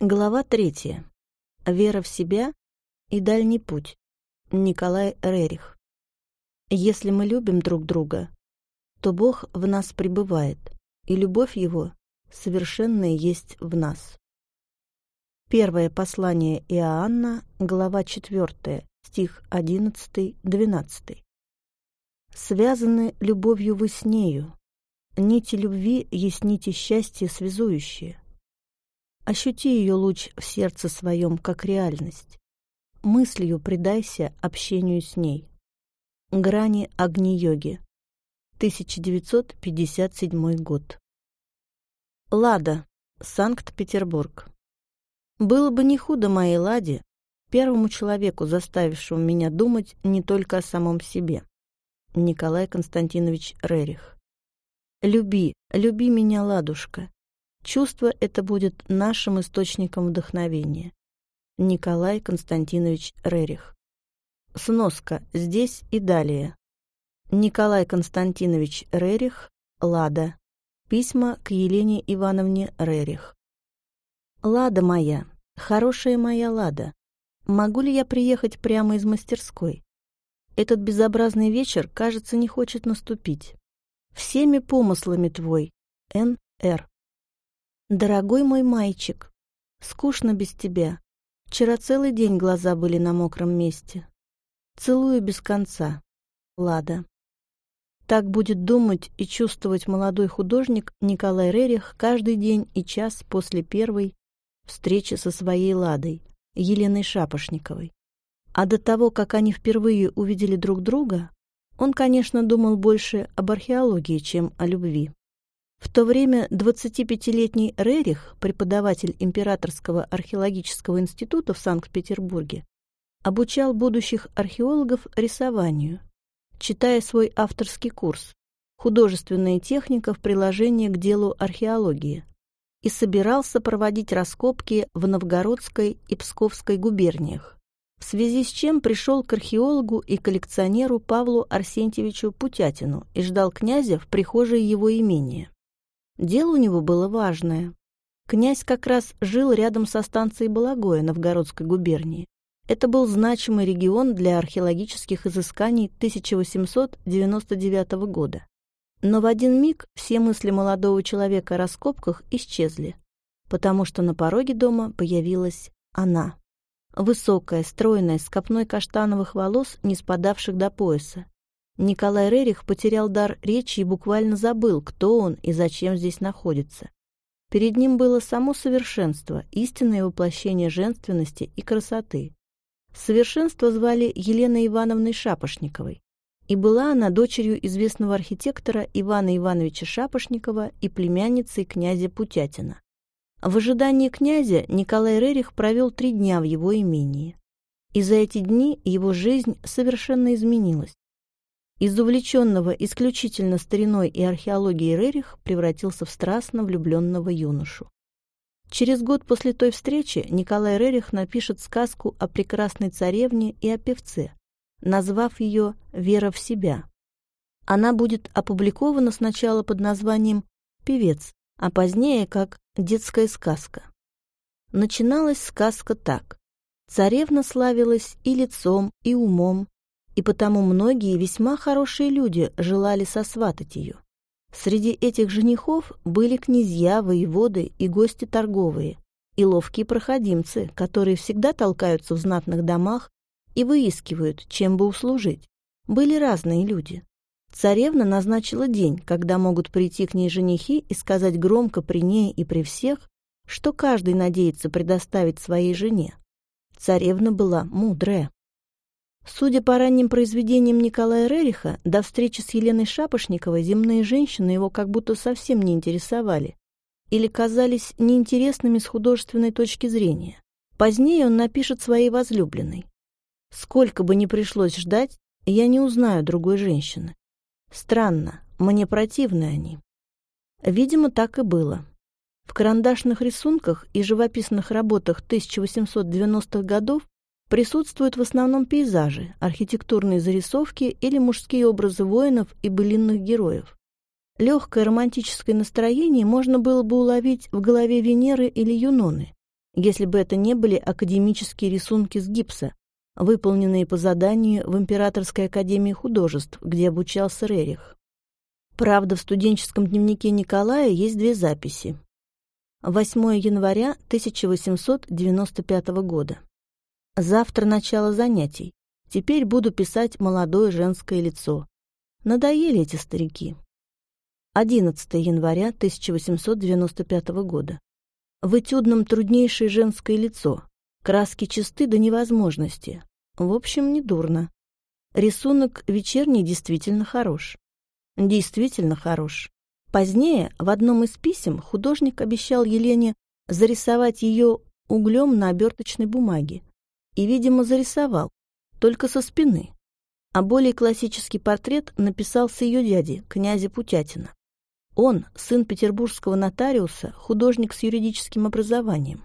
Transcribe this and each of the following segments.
Глава третья. Вера в себя и дальний путь. Николай Рерих. Если мы любим друг друга, то Бог в нас пребывает, и любовь Его совершенная есть в нас. Первое послание Иоанна, глава 4, стих 11-12. «Связаны любовью вы с нею, нити любви есть нити счастья связующие. Ощути ее луч в сердце своем как реальность. Мыслью предайся общению с ней. Грани Агни-йоги. 1957 год. Лада, Санкт-Петербург. Было бы не худо моей Ладе, первому человеку, заставившему меня думать не только о самом себе. Николай Константинович Рерих. Люби, люби меня, ладушка. Чувство это будет нашим источником вдохновения. Николай Константинович Рерих. Сноска здесь и далее. Николай Константинович Рерих, Лада. Письма к Елене Ивановне Рерих. «Лада моя, хорошая моя Лада, могу ли я приехать прямо из мастерской? Этот безобразный вечер, кажется, не хочет наступить. Всеми помыслами твой, Н.Р. Дорогой мой мальчик, скучно без тебя. Вчера целый день глаза были на мокром месте. Целую без конца. Лада. Так будет думать и чувствовать молодой художник Николай Рерих каждый день и час после первой встречи со своей Ладой, Еленой Шапошниковой. А до того, как они впервые увидели друг друга, он, конечно, думал больше об археологии, чем о любви. В то время 25-летний Рерих, преподаватель Императорского археологического института в Санкт-Петербурге, обучал будущих археологов рисованию, читая свой авторский курс «Художественная техника в приложении к делу археологии» и собирался проводить раскопки в Новгородской и Псковской губерниях, в связи с чем пришел к археологу и коллекционеру Павлу Арсентьевичу Путятину и ждал князя в прихожей его имения. Дело у него было важное. Князь как раз жил рядом со станцией Балагоя Новгородской губернии это был значимый регион для археологических изысканий 1899 года. Но в один миг все мысли молодого человека о раскопках исчезли, потому что на пороге дома появилась она. Высокая, стройная, с копной каштановых волос, не спадавших до пояса. Николай Рерих потерял дар речи и буквально забыл, кто он и зачем здесь находится. Перед ним было само совершенство, истинное воплощение женственности и красоты. Совершенство звали Еленой Ивановной Шапошниковой, и была она дочерью известного архитектора Ивана Ивановича Шапошникова и племянницей князя Путятина. В ожидании князя Николай Рерих провел три дня в его имении. И за эти дни его жизнь совершенно изменилась. Из увлеченного исключительно стариной и археологией Рерих превратился в страстно влюбленного юношу. Через год после той встречи Николай Рерих напишет сказку о прекрасной царевне и о певце, назвав ее «Вера в себя». Она будет опубликована сначала под названием «Певец», а позднее как «Детская сказка». Начиналась сказка так. Царевна славилась и лицом, и умом, и потому многие весьма хорошие люди желали сосватать ее. Среди этих женихов были князья, воеводы и гости торговые, и ловкие проходимцы, которые всегда толкаются в знатных домах и выискивают, чем бы услужить. Были разные люди. Царевна назначила день, когда могут прийти к ней женихи и сказать громко при ней и при всех, что каждый надеется предоставить своей жене. Царевна была мудрая. Судя по ранним произведениям Николая Рериха, до встречи с Еленой Шапошниковой земные женщины его как будто совсем не интересовали или казались неинтересными с художественной точки зрения. Позднее он напишет своей возлюбленной. «Сколько бы ни пришлось ждать, я не узнаю другой женщины. Странно, мне противны они». Видимо, так и было. В карандашных рисунках и живописных работах 1890-х годов Присутствуют в основном пейзажи, архитектурные зарисовки или мужские образы воинов и былинных героев. Легкое романтическое настроение можно было бы уловить в голове Венеры или Юноны, если бы это не были академические рисунки с гипса, выполненные по заданию в Императорской академии художеств, где обучался Рерих. Правда, в студенческом дневнике Николая есть две записи. 8 января 1895 года. Завтра начало занятий. Теперь буду писать молодое женское лицо. Надоели эти старики. 11 января 1895 года. В этюдном труднейшее женское лицо. Краски чисты до невозможности. В общем, недурно. Рисунок вечерний действительно хорош. Действительно хорош. Позднее в одном из писем художник обещал Елене зарисовать ее углем на оберточной бумаге. И, видимо, зарисовал, только со спины. А более классический портрет написал с ее дяди, князя Путятина. Он – сын петербургского нотариуса, художник с юридическим образованием.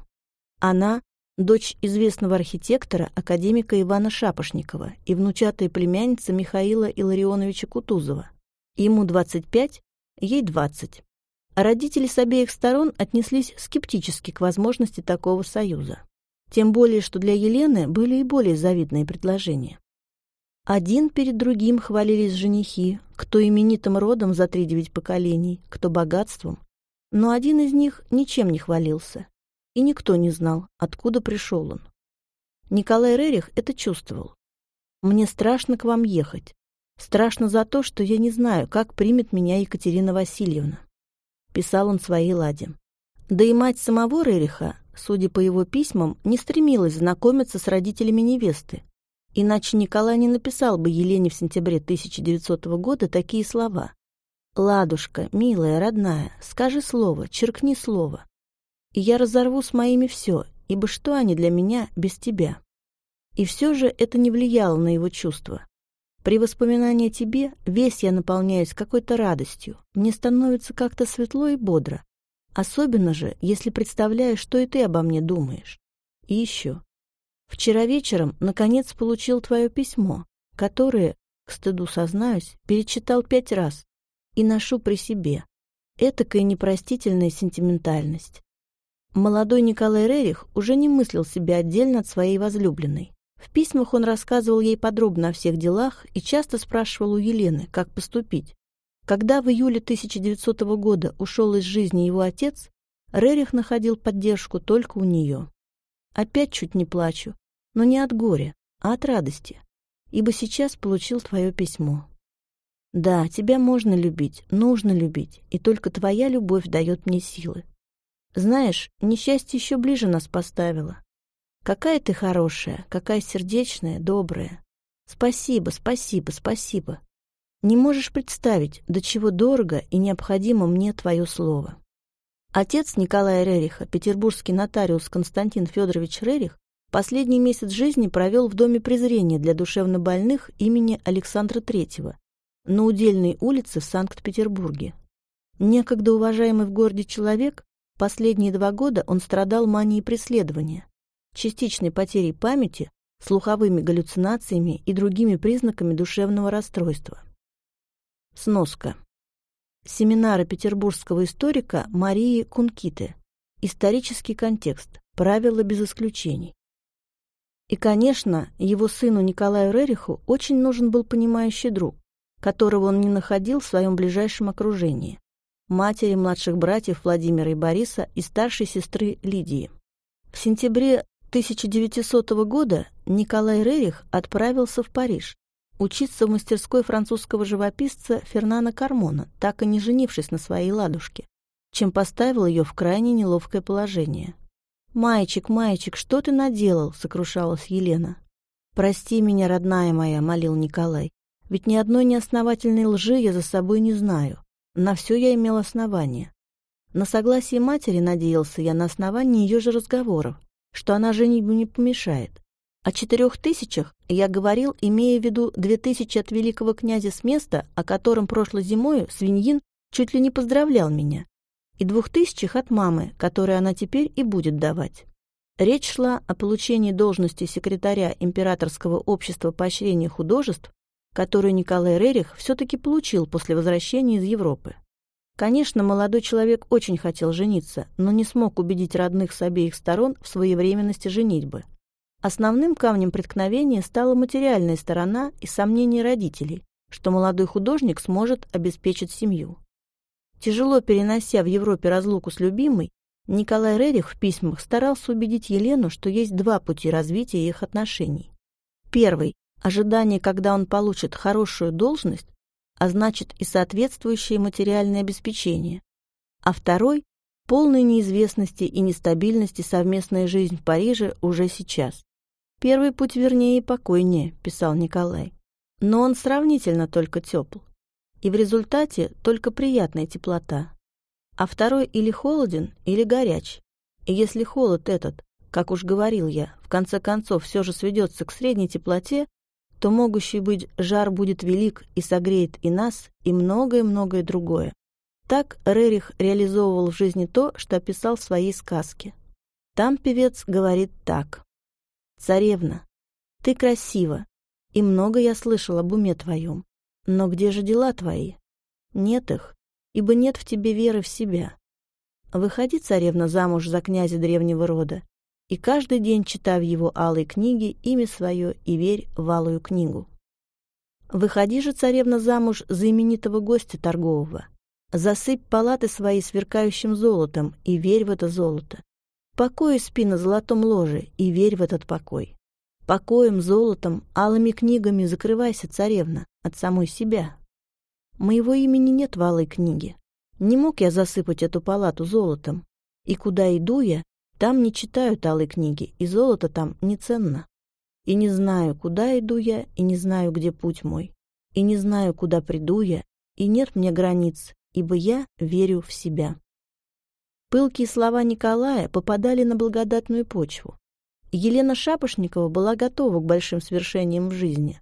Она – дочь известного архитектора, академика Ивана Шапошникова и внучатая племянница Михаила Илларионовича Кутузова. Ему 25, ей 20. А родители с обеих сторон отнеслись скептически к возможности такого союза. Тем более, что для Елены были и более завидные предложения. Один перед другим хвалились женихи, кто именитым родом за три девять поколений, кто богатством. Но один из них ничем не хвалился, и никто не знал, откуда пришел он. Николай Рерих это чувствовал. «Мне страшно к вам ехать. Страшно за то, что я не знаю, как примет меня Екатерина Васильевна», — писал он своей ладе. Да и мать самого Рериха, судя по его письмам, не стремилась знакомиться с родителями невесты, Иначе Николай не написал бы Елене в сентябре 1900 года такие слова. «Ладушка, милая, родная, скажи слово, черкни слово. И я разорву с моими все, ибо что они для меня без тебя?» И все же это не влияло на его чувства. При воспоминании о тебе весь я наполняюсь какой-то радостью. Мне становится как-то светло и бодро. Особенно же, если представляю, что и ты обо мне думаешь. И еще. Вчера вечером, наконец, получил твое письмо, которое, к стыду сознаюсь, перечитал пять раз и ношу при себе. Этакая непростительная сентиментальность. Молодой Николай Рерих уже не мыслил себя отдельно от своей возлюбленной. В письмах он рассказывал ей подробно о всех делах и часто спрашивал у Елены, как поступить. Когда в июле 1900 года ушел из жизни его отец, Рерих находил поддержку только у нее. Опять чуть не плачу, но не от горя, а от радости, ибо сейчас получил твое письмо. Да, тебя можно любить, нужно любить, и только твоя любовь дает мне силы. Знаешь, несчастье еще ближе нас поставило. Какая ты хорошая, какая сердечная, добрая. Спасибо, спасибо, спасибо. Не можешь представить, до чего дорого и необходимо мне твое слово. Отец Николая Рериха, петербургский нотариус Константин Федорович Рерих, Последний месяц жизни провел в Доме презрения для душевнобольных имени Александра III на Удельной улице в Санкт-Петербурге. Некогда уважаемый в городе человек, последние два года он страдал манией преследования, частичной потерей памяти, слуховыми галлюцинациями и другими признаками душевного расстройства. Сноска. Семинары петербургского историка Марии Кункиты. Исторический контекст. Правила без исключений. И, конечно, его сыну Николаю Рериху очень нужен был понимающий друг, которого он не находил в своем ближайшем окружении – матери младших братьев Владимира и Бориса и старшей сестры Лидии. В сентябре 1900 года Николай Рерих отправился в Париж учиться в мастерской французского живописца Фернана Кармона, так и не женившись на своей ладушке, чем поставил ее в крайне неловкое положение. «Маечек, Маечек, что ты наделал?» — сокрушалась Елена. «Прости меня, родная моя», — молил Николай. «Ведь ни одной неосновательной лжи я за собой не знаю. На все я имел основание. На согласие матери надеялся я на основании ее же разговоров, что она женитьбу не помешает. О четырех тысячах я говорил, имея в виду две тысячи от великого князя с места, о котором прошлой зимою свиньин чуть ли не поздравлял меня, и двух тысячах от мамы, которые она теперь и будет давать. Речь шла о получении должности секретаря Императорского общества поощрения художеств, которую Николай Рерих все-таки получил после возвращения из Европы. Конечно, молодой человек очень хотел жениться, но не смог убедить родных с обеих сторон в своевременности женитьбы. Основным камнем преткновения стала материальная сторона и сомнения родителей, что молодой художник сможет обеспечить семью. Тяжело перенося в Европе разлуку с любимой, Николай Рерих в письмах старался убедить Елену, что есть два пути развития их отношений. Первый – ожидание, когда он получит хорошую должность, а значит и соответствующее материальное обеспечение. А второй – полной неизвестности и нестабильности совместная жизнь в Париже уже сейчас. «Первый путь вернее и покойнее», — писал Николай. Но он сравнительно только тепл. И в результате только приятная теплота. А второй или холоден, или горяч. И если холод этот, как уж говорил я, в конце концов все же сведется к средней теплоте, то могущий быть жар будет велик и согреет и нас, и многое-многое другое. Так Рерих реализовывал в жизни то, что описал в своей сказке. Там певец говорит так. «Царевна, ты красива, и много я слышал об уме твоем. Но где же дела твои? Нет их, ибо нет в тебе веры в себя. Выходи, царевна, замуж за князя древнего рода, и каждый день читай в его алой книге имя свое и верь в алую книгу. Выходи же, царевна, замуж за именитого гостя торгового. Засыпь палаты свои сверкающим золотом и верь в это золото. Покой спи на золотом ложе и верь в этот покой. Покоем, золотом, алыми книгами закрывайся, царевна, от самой себя. Моего имени нет в алой книге. Не мог я засыпать эту палату золотом. И куда иду я, там не читают алой книги, и золото там не ценно. И не знаю, куда иду я, и не знаю, где путь мой. И не знаю, куда приду я, и нет мне границ, ибо я верю в себя. Пылкие слова Николая попадали на благодатную почву. Елена Шапошникова была готова к большим свершениям в жизни.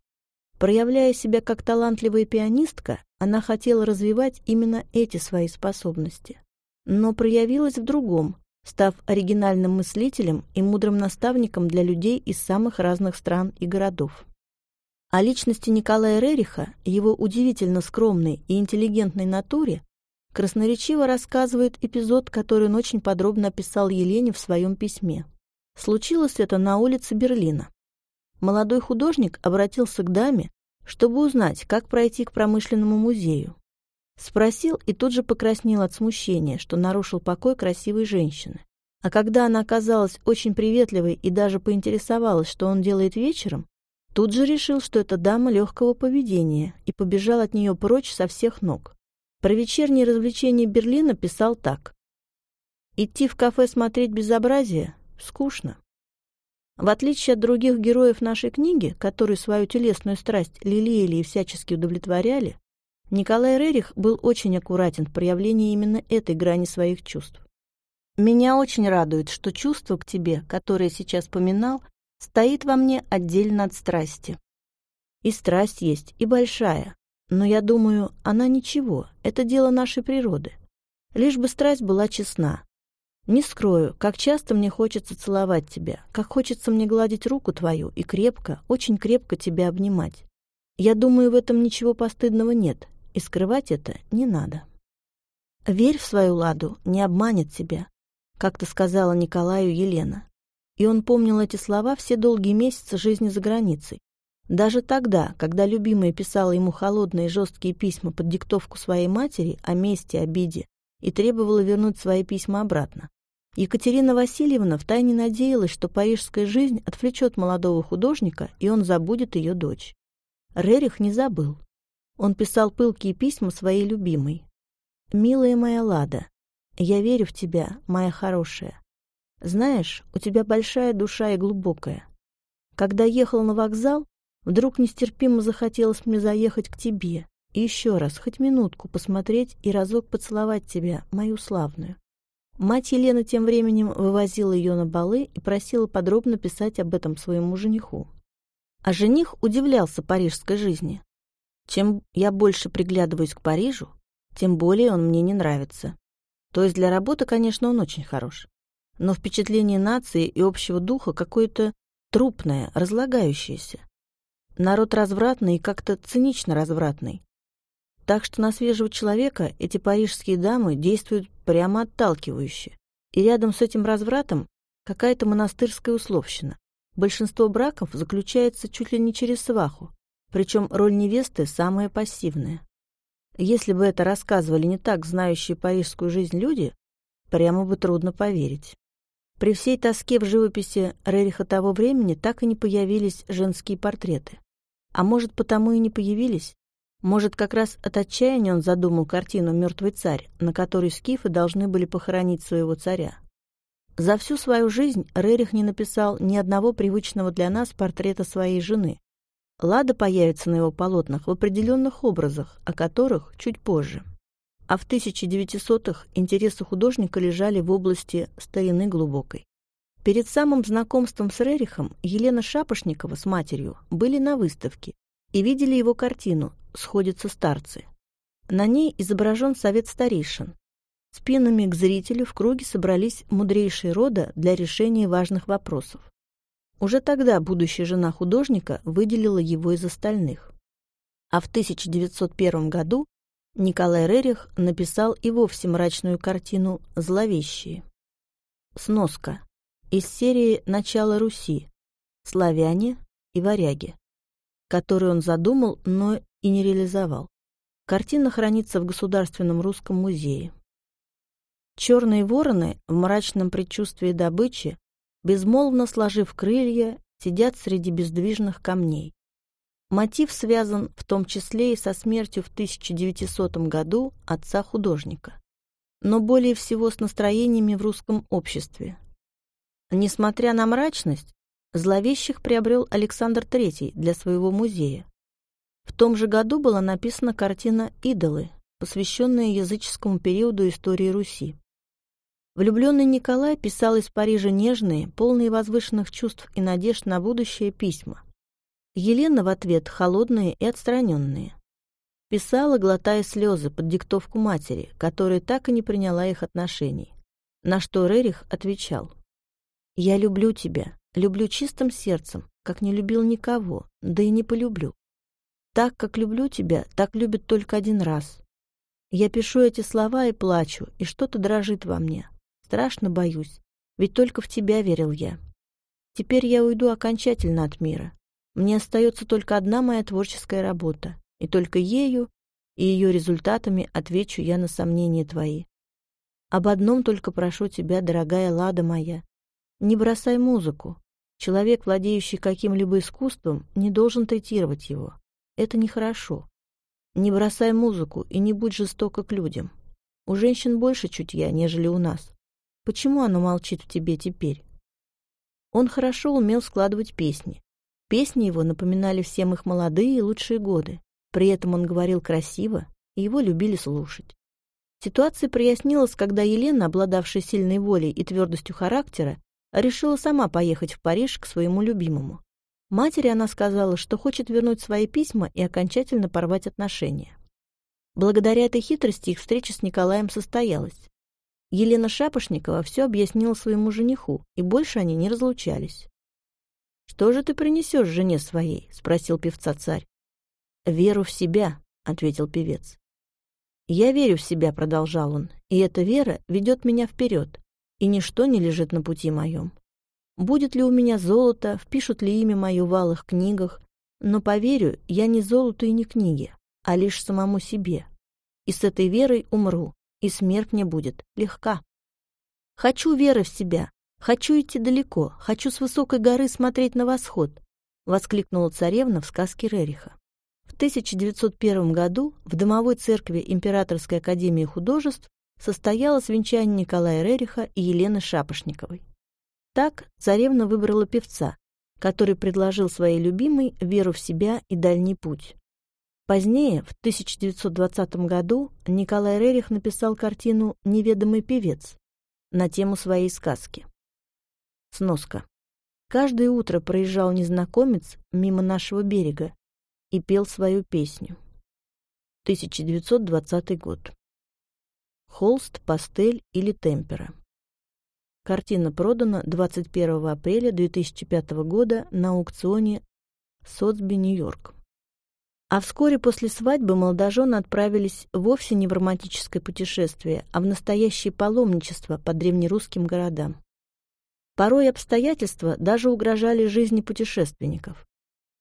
Проявляя себя как талантливая пианистка, она хотела развивать именно эти свои способности. Но проявилась в другом, став оригинальным мыслителем и мудрым наставником для людей из самых разных стран и городов. О личности Николая Рериха, его удивительно скромной и интеллигентной натуре, Красноречиво рассказывает эпизод, который он очень подробно описал Елене в своем письме. Случилось это на улице Берлина. Молодой художник обратился к даме, чтобы узнать, как пройти к промышленному музею. Спросил и тут же покраснел от смущения, что нарушил покой красивой женщины. А когда она оказалась очень приветливой и даже поинтересовалась, что он делает вечером, тут же решил, что это дама легкого поведения и побежал от нее прочь со всех ног. Про вечерние развлечения Берлина писал так. «Идти в кафе смотреть безобразие скучно. В отличие от других героев нашей книги, которые свою телесную страсть лелеяли и всячески удовлетворяли, Николай Рерих был очень аккуратен в проявлении именно этой грани своих чувств. Меня очень радует, что чувство к тебе, которое сейчас поминал, стоит во мне отдельно от страсти. И страсть есть, и большая, но я думаю, она ничего, это дело нашей природы. Лишь бы страсть была честна. Не скрою, как часто мне хочется целовать тебя, как хочется мне гладить руку твою и крепко, очень крепко тебя обнимать. Я думаю, в этом ничего постыдного нет, и скрывать это не надо. Верь в свою ладу, не обманет тебя, как-то сказала Николаю Елена. И он помнил эти слова все долгие месяцы жизни за границей, даже тогда, когда любимая писала ему холодные жесткие письма под диктовку своей матери о мести, обиде и требовала вернуть свои письма обратно, Екатерина Васильевна втайне надеялась, что парижская жизнь отвлечет молодого художника, и он забудет ее дочь. Рерих не забыл. Он писал пылкие письма своей любимой. «Милая моя Лада, я верю в тебя, моя хорошая. Знаешь, у тебя большая душа и глубокая. Когда ехал на вокзал, Вдруг нестерпимо захотелось мне заехать к тебе и еще раз, хоть минутку, посмотреть и разок поцеловать тебя, мою славную. Мать Елены тем временем вывозила ее на балы и просила подробно писать об этом своему жениху. А жених удивлялся парижской жизни. Чем я больше приглядываюсь к Парижу, тем более он мне не нравится. То есть для работы, конечно, он очень хорош. Но впечатление нации и общего духа какое-то трупное, разлагающееся. Народ развратный и как-то цинично развратный. Так что на свежего человека эти парижские дамы действуют прямо отталкивающе. И рядом с этим развратом какая-то монастырская условщина. Большинство браков заключается чуть ли не через сваху, причем роль невесты самая пассивная. Если бы это рассказывали не так знающие парижскую жизнь люди, прямо бы трудно поверить. При всей тоске в живописи Рериха того времени так и не появились женские портреты. А может, потому и не появились? Может, как раз от отчаяния он задумал картину «Мертвый царь», на которой скифы должны были похоронить своего царя. За всю свою жизнь Рерих не написал ни одного привычного для нас портрета своей жены. Лада появится на его полотнах в определенных образах, о которых чуть позже. А в 1900-х интересы художника лежали в области старины глубокой. Перед самым знакомством с Рерихом Елена Шапошникова с матерью были на выставке и видели его картину «Сходятся старцы». На ней изображен совет старейшин, Спинами к зрителю в круге собрались мудрейшие рода для решения важных вопросов. Уже тогда будущая жена художника выделила его из остальных. А в 1901 году Николай Рерих написал и вовсе мрачную картину «Зловещие». Сноска. Из серии «Начало Руси. Славяне и варяги», которую он задумал, но и не реализовал. Картина хранится в Государственном русском музее. Черные вороны в мрачном предчувствии добычи, безмолвно сложив крылья, сидят среди бездвижных камней. Мотив связан в том числе и со смертью в 1900 году отца художника, но более всего с настроениями в русском обществе. Несмотря на мрачность, зловещих приобрел Александр III для своего музея. В том же году была написана картина «Идолы», посвященная языческому периоду истории Руси. Влюбленный Николай писал из Парижа нежные, полные возвышенных чувств и надежд на будущее письма. Елена в ответ холодные и отстраненные. Писала, глотая слезы под диктовку матери, которая так и не приняла их отношений. На что Рерих отвечал. «Я люблю тебя, люблю чистым сердцем, как не любил никого, да и не полюблю. Так, как люблю тебя, так любит только один раз. Я пишу эти слова и плачу, и что-то дрожит во мне. Страшно боюсь, ведь только в тебя верил я. Теперь я уйду окончательно от мира. Мне остается только одна моя творческая работа, и только ею и ее результатами отвечу я на сомнения твои. Об одном только прошу тебя, дорогая Лада моя. Не бросай музыку. Человек, владеющий каким-либо искусством, не должен третировать его. Это нехорошо. Не бросай музыку и не будь жестоко к людям. У женщин больше чутья, нежели у нас. Почему оно молчит в тебе теперь? Он хорошо умел складывать песни. Песни его напоминали всем их молодые и лучшие годы. При этом он говорил красиво, и его любили слушать. Ситуация прояснилась, когда Елена, обладавшая сильной волей и твердостью характера, решила сама поехать в Париж к своему любимому. Матери она сказала, что хочет вернуть свои письма и окончательно порвать отношения. Благодаря этой хитрости их встреча с Николаем состоялась. Елена Шапошникова все объяснила своему жениху, и больше они не разлучались. «Что же ты принесешь жене своей?» — спросил певца царь. «Веру в себя», — ответил певец. «Я верю в себя», — продолжал он, — «и эта вера ведет меня вперед, и ничто не лежит на пути моем. Будет ли у меня золото, впишут ли имя мое в алых книгах, но, поверю, я не золоту и не книге, а лишь самому себе. И с этой верой умру, и смерть мне будет легка. Хочу веры в себя, хочу идти далеко, хочу с высокой горы смотреть на восход, воскликнула царевна в сказке Рериха. В 1901 году в Домовой церкви Императорской академии художеств состоялось венчание Николая Рериха и Елены Шапошниковой. Так царевна выбрала певца, который предложил своей любимой веру в себя и дальний путь. Позднее, в 1920 году, Николай Рерих написал картину «Неведомый певец» на тему своей сказки. Сноска. Каждое утро проезжал незнакомец мимо нашего берега и пел свою песню. 1920 год. Холст, пастель или темпера. Картина продана 21 апреля 2005 года на аукционе Сотсби, Нью-Йорк. А вскоре после свадьбы молодожены отправились вовсе не в романтическое путешествие, а в настоящее паломничество по древнерусским городам. Порой обстоятельства даже угрожали жизни путешественников.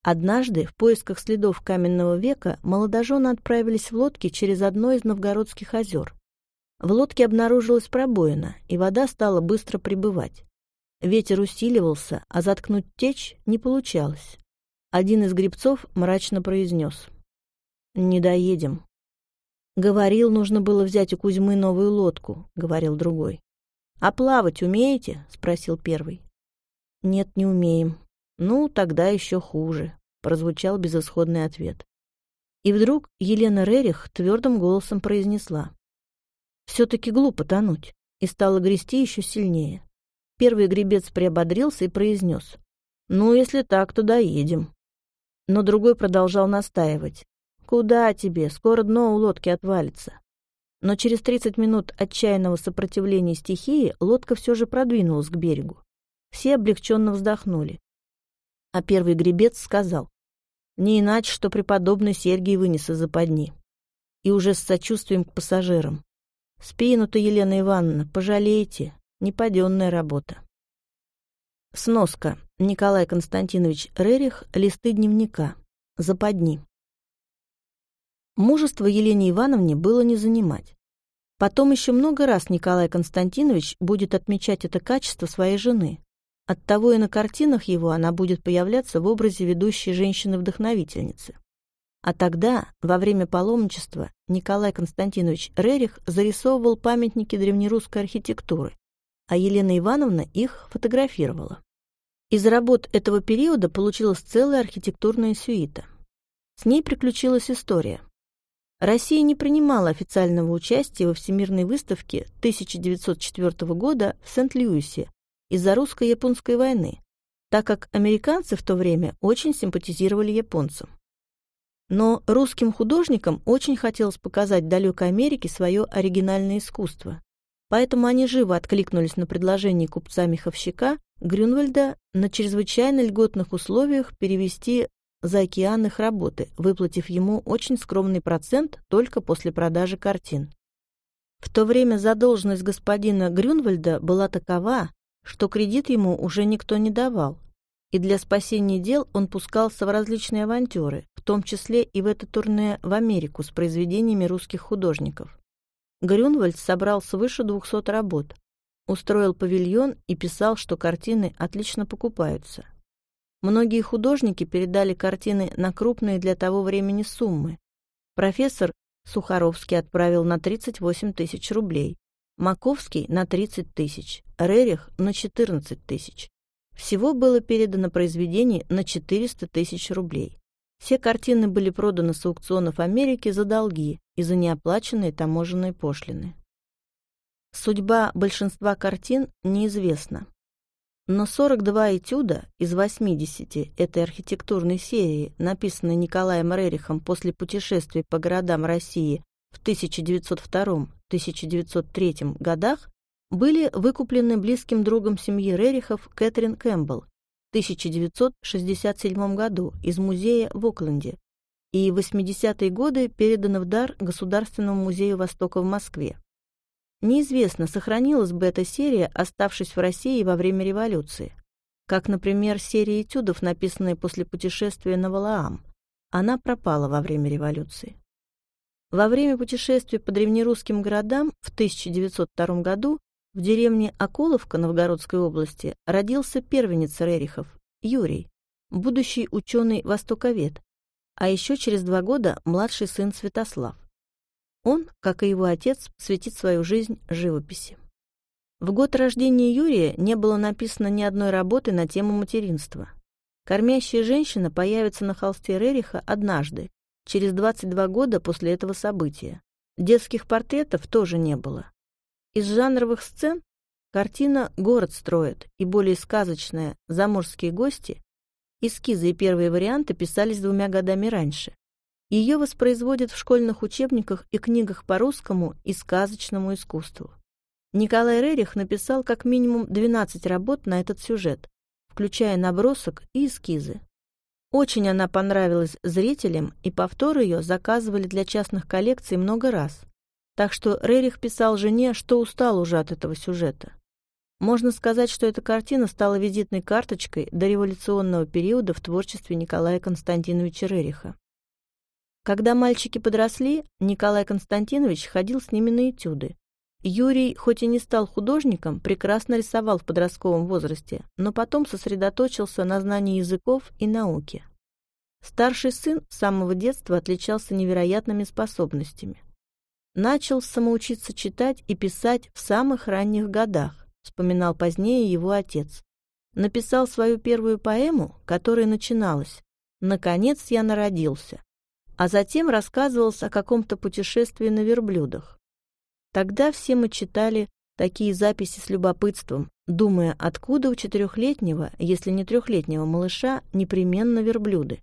Однажды в поисках следов каменного века молодожены отправились в лодке через одно из новгородских озер. В лодке обнаружилась пробоина, и вода стала быстро прибывать. Ветер усиливался, а заткнуть течь не получалось. Один из грибцов мрачно произнес. «Не доедем». «Говорил, нужно было взять у Кузьмы новую лодку», — говорил другой. «А плавать умеете?» — спросил первый. «Нет, не умеем». «Ну, тогда еще хуже», — прозвучал безысходный ответ. И вдруг Елена Рерих твердым голосом произнесла. «Все-таки глупо тонуть», и стала грести еще сильнее. Первый гребец приободрился и произнес. «Ну, если так, то доедем». Но другой продолжал настаивать. «Куда тебе? Скоро дно у лодки отвалится». Но через 30 минут отчаянного сопротивления стихии лодка все же продвинулась к берегу. Все облегченно вздохнули. А первый гребец сказал, не иначе, что преподобный Сергий вынес из западни. И уже с сочувствием к пассажирам. Спину-то, Елена Ивановна, пожалейте, непаденная работа. Сноска. Николай Константинович Рерих. Листы дневника. Западни. Мужество Елене Ивановне было не занимать. Потом еще много раз Николай Константинович будет отмечать это качество своей жены. Оттого и на картинах его она будет появляться в образе ведущей женщины-вдохновительницы. А тогда, во время паломничества, Николай Константинович Рерих зарисовывал памятники древнерусской архитектуры, а Елена Ивановна их фотографировала. Из работ этого периода получилась целая архитектурная сюита. С ней приключилась история. Россия не принимала официального участия во Всемирной выставке 1904 года в Сент-Льюисе из-за русско-японской войны, так как американцы в то время очень симпатизировали японцам. Но русским художникам очень хотелось показать далекой Америке свое оригинальное искусство. Поэтому они живо откликнулись на предложение купца-меховщика Грюнвальда на чрезвычайно льготных условиях перевести за океан их работы, выплатив ему очень скромный процент только после продажи картин. В то время задолженность господина Грюнвальда была такова, что кредит ему уже никто не давал, и для спасения дел он пускался в различные авантюры, в том числе и в это турне в Америку с произведениями русских художников. Грюнвальд собрал свыше 200 работ, устроил павильон и писал, что картины отлично покупаются. Многие художники передали картины на крупные для того времени суммы. Профессор Сухаровский отправил на 38 тысяч рублей, Маковский — на 30 тысяч, Рерих — на 14 тысяч. Всего было передано произведений на 400 тысяч рублей. Все картины были проданы с аукционов Америки за долги и за неоплаченные таможенные пошлины. Судьба большинства картин неизвестна. Но 42 этюда из 80 этой архитектурной серии, написанной Николаем Рерихом после путешествий по городам России в 1902-1903 годах, были выкуплены близким другом семьи Рерихов Кэтрин Кэмпбелл в 1967 году из музея в Окленде и в 80-е годы переданы в дар Государственному музею Востока в Москве. Неизвестно, сохранилась бы эта серия, оставшись в России во время революции. Как, например, серия этюдов, написанная после путешествия на Валаам. Она пропала во время революции. Во время путешествия по древнерусским городам в 1902 году в деревне Околовка Новгородской области родился первенец Рерихов, Юрий, будущий ученый-востоковед, а еще через два года младший сын Святослав. Он, как и его отец, светит свою жизнь живописи. В год рождения Юрия не было написано ни одной работы на тему материнства. Кормящая женщина появится на холсте Рериха однажды, через 22 года после этого события. Детских портретов тоже не было. Из жанровых сцен картина «Город строит» и более сказочная «Заморские гости» эскизы и первые варианты писались двумя годами раньше. Ее воспроизводят в школьных учебниках и книгах по русскому и сказочному искусству. Николай Рерих написал как минимум 12 работ на этот сюжет, включая набросок и эскизы. Очень она понравилась зрителям, и повтор ее заказывали для частных коллекций много раз. Так что Рерих писал жене, что устал уже от этого сюжета. Можно сказать, что эта картина стала визитной карточкой до революционного периода в творчестве Николая Константиновича Рериха. Когда мальчики подросли, Николай Константинович ходил с ними на этюды. Юрий, хоть и не стал художником, прекрасно рисовал в подростковом возрасте, но потом сосредоточился на знании языков и науки. Старший сын с самого детства отличался невероятными способностями. Начал самоучиться читать и писать в самых ранних годах, вспоминал позднее его отец. Написал свою первую поэму, которая начиналась «Наконец я народился», а затем рассказывался о каком-то путешествии на верблюдах. Тогда все мы читали такие записи с любопытством, думая, откуда у четырехлетнего, если не трехлетнего малыша, непременно верблюды.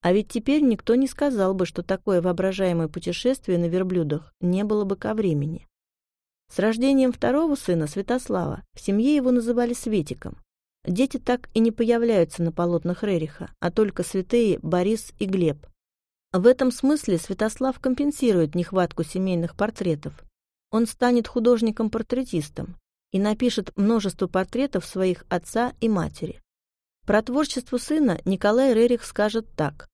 А ведь теперь никто не сказал бы, что такое воображаемое путешествие на верблюдах не было бы ко времени. С рождением второго сына, Святослава, в семье его называли Светиком. Дети так и не появляются на полотнах Рериха, а только святые Борис и Глеб. В этом смысле Святослав компенсирует нехватку семейных портретов, он станет художником-портретистом и напишет множество портретов своих отца и матери. Про творчество сына Николай Рерих скажет так.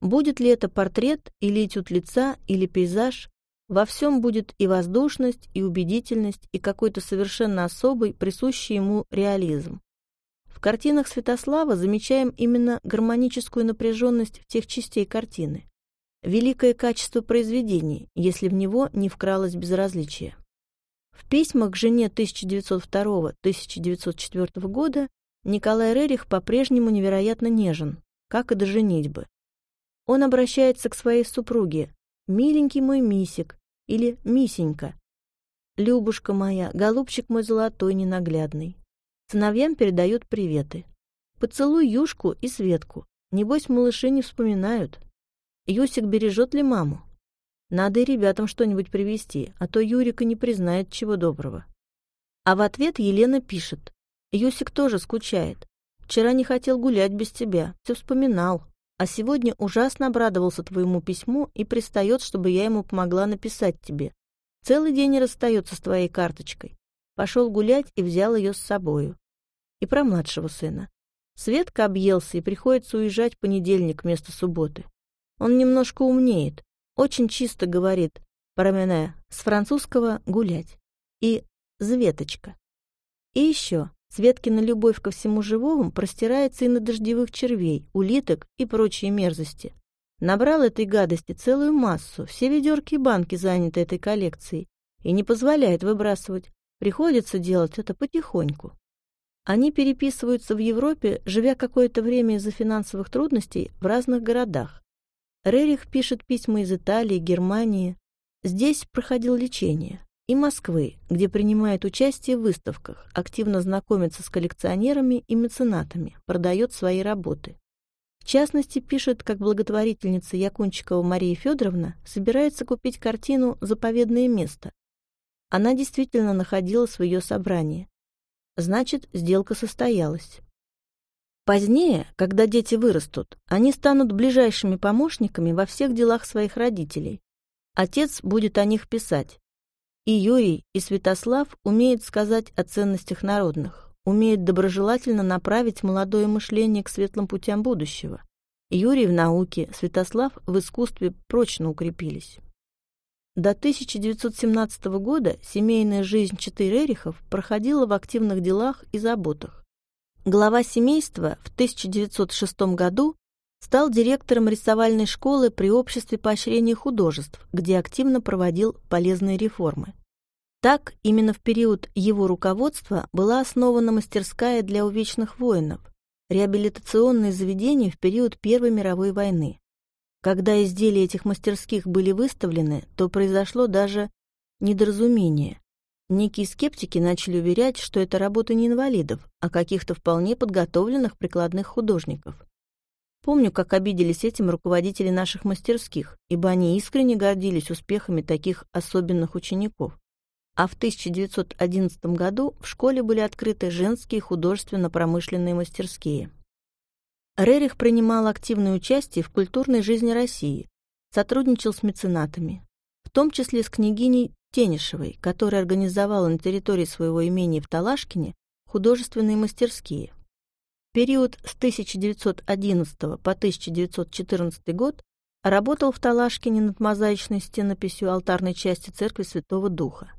Будет ли это портрет, или этюд лица, или пейзаж, во всем будет и воздушность, и убедительность, и какой-то совершенно особый, присущий ему реализм. В картинах Святослава замечаем именно гармоническую напряженность тех частей картины великое качество произведений, если в него не вкралось безразличие. В письмах к жене 1902-1904 года Николай Рерих по-прежнему невероятно нежен, как и до женитьбы. Он обращается к своей супруге «Миленький мой мисик» или «Мисенька», «Любушка моя, голубчик мой золотой ненаглядный». Сыновьям передают приветы. «Поцелуй Юшку и Светку, небось малыши не вспоминают». Юсик бережет ли маму? Надо и ребятам что-нибудь привезти, а то Юрика не признает чего доброго. А в ответ Елена пишет. Юсик тоже скучает. Вчера не хотел гулять без тебя, все вспоминал. А сегодня ужасно обрадовался твоему письму и пристает, чтобы я ему помогла написать тебе. Целый день не расстается с твоей карточкой. Пошел гулять и взял ее с собою. И про младшего сына. Светка объелся и приходится уезжать в понедельник вместо субботы. Он немножко умнеет, очень чисто говорит «промене» с французского «гулять» и «зветочка». И еще Светкина любовь ко всему живому простирается и на дождевых червей, улиток и прочие мерзости. Набрал этой гадости целую массу, все ведерки и банки заняты этой коллекцией, и не позволяет выбрасывать. Приходится делать это потихоньку. Они переписываются в Европе, живя какое-то время из-за финансовых трудностей в разных городах. Рерих пишет письма из Италии, Германии. Здесь проходил лечение. И Москвы, где принимает участие в выставках, активно знакомится с коллекционерами и меценатами, продает свои работы. В частности, пишет, как благотворительница Якунчикова Мария Федоровна собирается купить картину «Заповедное место». Она действительно находилась в ее собрании. Значит, сделка состоялась. Позднее, когда дети вырастут, они станут ближайшими помощниками во всех делах своих родителей. Отец будет о них писать. И Юрий, и Святослав умеют сказать о ценностях народных, умеют доброжелательно направить молодое мышление к светлым путям будущего. Юрий в науке, Святослав в искусстве прочно укрепились. До 1917 года семейная жизнь Читы Рерихов проходила в активных делах и заботах. Глава семейства в 1906 году стал директором рисовальной школы при обществе поощрения художеств, где активно проводил полезные реформы. Так, именно в период его руководства была основана мастерская для увечных воинов, реабилитационные заведения в период Первой мировой войны. Когда изделия этих мастерских были выставлены, то произошло даже недоразумение. Некие скептики начали уверять, что это работа не инвалидов, а каких-то вполне подготовленных прикладных художников. Помню, как обиделись этим руководители наших мастерских, ибо они искренне гордились успехами таких особенных учеников. А в 1911 году в школе были открыты женские художественно-промышленные мастерские. Рерих принимал активное участие в культурной жизни России, сотрудничал с меценатами, в том числе с княгиней Тенишевой, которая организовала на территории своего имения в Талашкине художественные мастерские. В период с 1911 по 1914 год работал в Талашкине над мозаичной стенописью алтарной части Церкви Святого Духа.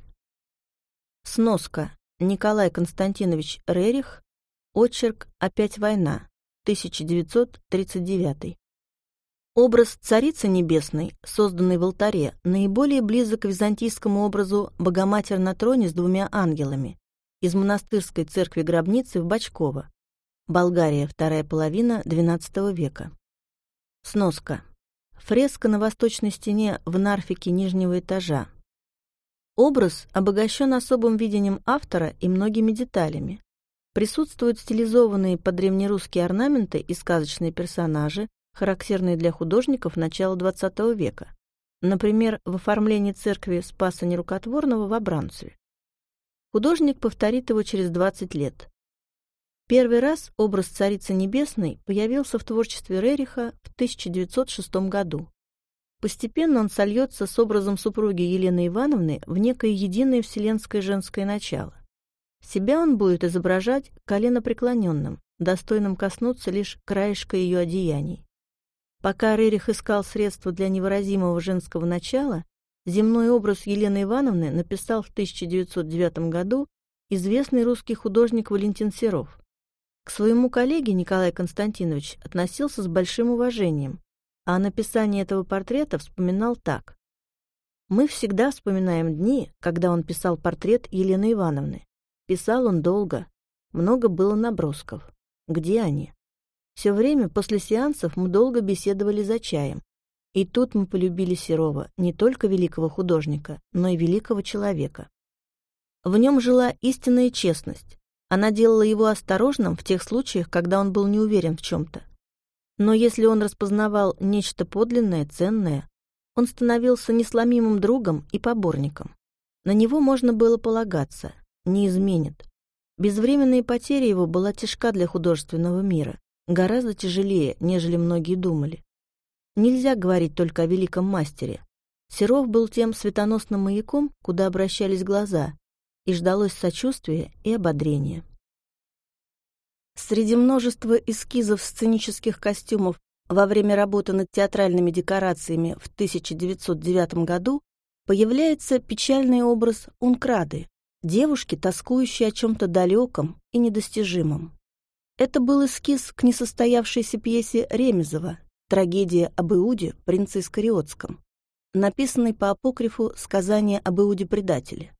Сноска. Николай Константинович Рерих. Очерк «Опять война», 1939. Образ Царицы Небесной, созданный в алтаре, наиболее близок к византийскому образу Богоматер на троне с двумя ангелами из монастырской церкви-гробницы в Бачково, Болгария, вторая половина XII века. Сноска. Фреска на восточной стене в нарфике нижнего этажа. Образ обогащен особым видением автора и многими деталями. Присутствуют стилизованные под древнерусские орнаменты и сказочные персонажи, характерные для художников начала XX века, например, в оформлении церкви Спаса Нерукотворного в Абранцеве. Художник повторит его через 20 лет. Первый раз образ Царицы Небесной появился в творчестве Рериха в 1906 году. Постепенно он сольется с образом супруги Елены Ивановны в некое единое вселенское женское начало. Себя он будет изображать коленопреклоненным, достойным коснуться лишь краешка ее одеяний. Пока Рерих искал средства для невыразимого женского начала, земной образ Елены Ивановны написал в 1909 году известный русский художник Валентин Серов. К своему коллеге Николай Константинович относился с большим уважением, а о написании этого портрета вспоминал так. «Мы всегда вспоминаем дни, когда он писал портрет Елены Ивановны. Писал он долго, много было набросков. Где они? Все время после сеансов мы долго беседовали за чаем. И тут мы полюбили Серова, не только великого художника, но и великого человека. В нем жила истинная честность. Она делала его осторожным в тех случаях, когда он был не уверен в чем-то. Но если он распознавал нечто подлинное, ценное, он становился несломимым другом и поборником. На него можно было полагаться, не изменит. Безвременная потеря его была тяжка для художественного мира, гораздо тяжелее, нежели многие думали. Нельзя говорить только о великом мастере. Серов был тем светоносным маяком, куда обращались глаза, и ждалось сочувствия и ободрения. Среди множества эскизов сценических костюмов во время работы над театральными декорациями в 1909 году появляется печальный образ Ункрады, девушки, тоскующей о чем-то далеком и недостижимом. Это был эскиз к несостоявшейся пьесе Ремезова «Трагедия об Иуде, принце Искариотском», написанной по апокрифу «Сказание об Иуде-предателе».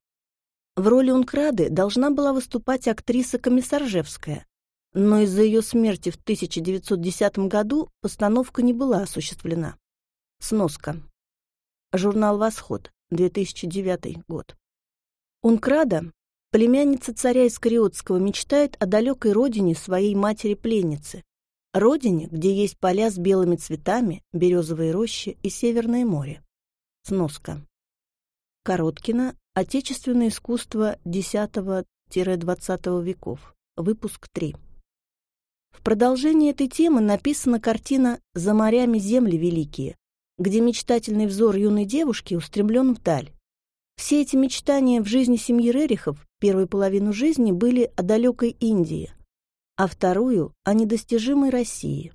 В роли Ункрады должна была выступать актриса Комиссаржевская, но из-за ее смерти в 1910 году постановка не была осуществлена. Сноска. Журнал «Восход», 2009 год. Ункрада Племянница царя Искариотского мечтает о далекой родине своей матери-пленницы. Родине, где есть поля с белыми цветами, березовые рощи и Северное море. Сноска. Короткина. Отечественное искусство X-XX веков. Выпуск 3. В продолжении этой темы написана картина «За морями земли великие», где мечтательный взор юной девушки устремлен вдаль. Все эти мечтания в жизни семьи Рерихов первую половину жизни были о далекой Индии, а вторую — о недостижимой России.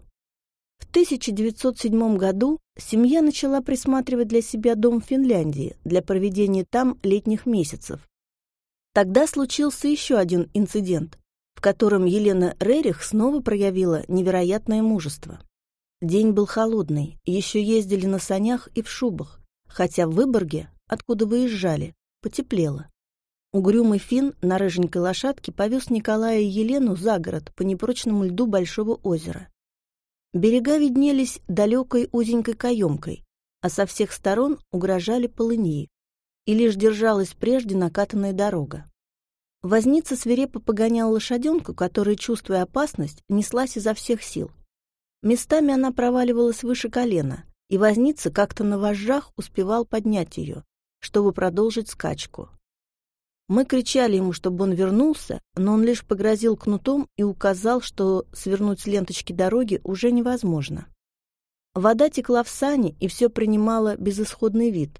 В 1907 году семья начала присматривать для себя дом в Финляндии для проведения там летних месяцев. Тогда случился еще один инцидент, в котором Елена Рерих снова проявила невероятное мужество. День был холодный, еще ездили на санях и в шубах, хотя в Выборге, откуда выезжали, потеплело. Угрюмый фин на рыженькой лошадке повез Николая и Елену за город по непрочному льду Большого озера. Берега виднелись далекой узенькой каемкой, а со всех сторон угрожали полыньи, и лишь держалась прежде накатанная дорога. Возница свирепо погонял лошаденку, которая, чувствуя опасность, неслась изо всех сил. Местами она проваливалась выше колена, и возница как-то на вожжах успевал поднять ее, чтобы продолжить скачку. Мы кричали ему, чтобы он вернулся, но он лишь погрозил кнутом и указал, что свернуть с ленточки дороги уже невозможно. Вода текла в сани, и все принимало безысходный вид.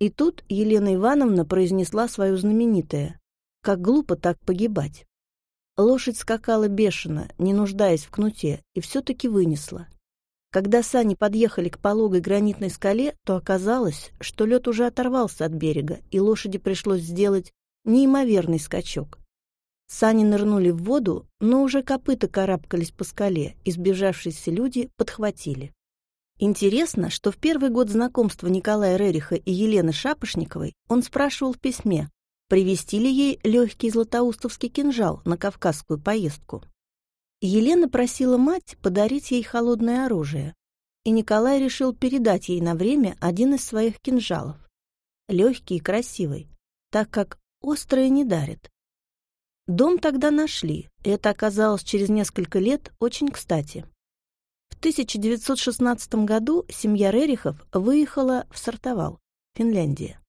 И тут Елена Ивановна произнесла свое знаменитое «Как глупо так погибать». Лошадь скакала бешено, не нуждаясь в кнуте, и все-таки вынесла. Когда сани подъехали к пологой гранитной скале, то оказалось, что лед уже оторвался от берега, и лошади пришлось сделать неимоверный скачок. Сани нырнули в воду, но уже копыта карабкались по скале, и сбежавшиеся люди подхватили. Интересно, что в первый год знакомства Николая Рериха и Елены Шапошниковой он спрашивал в письме, привезти ли ей легкий златоустовский кинжал на кавказскую поездку. Елена просила мать подарить ей холодное оружие, и Николай решил передать ей на время один из своих кинжалов. Легкий и красивый, так как острое не дарит. Дом тогда нашли, и это оказалось через несколько лет очень кстати. В 1916 году семья Рерихов выехала в Сартовал, Финляндия.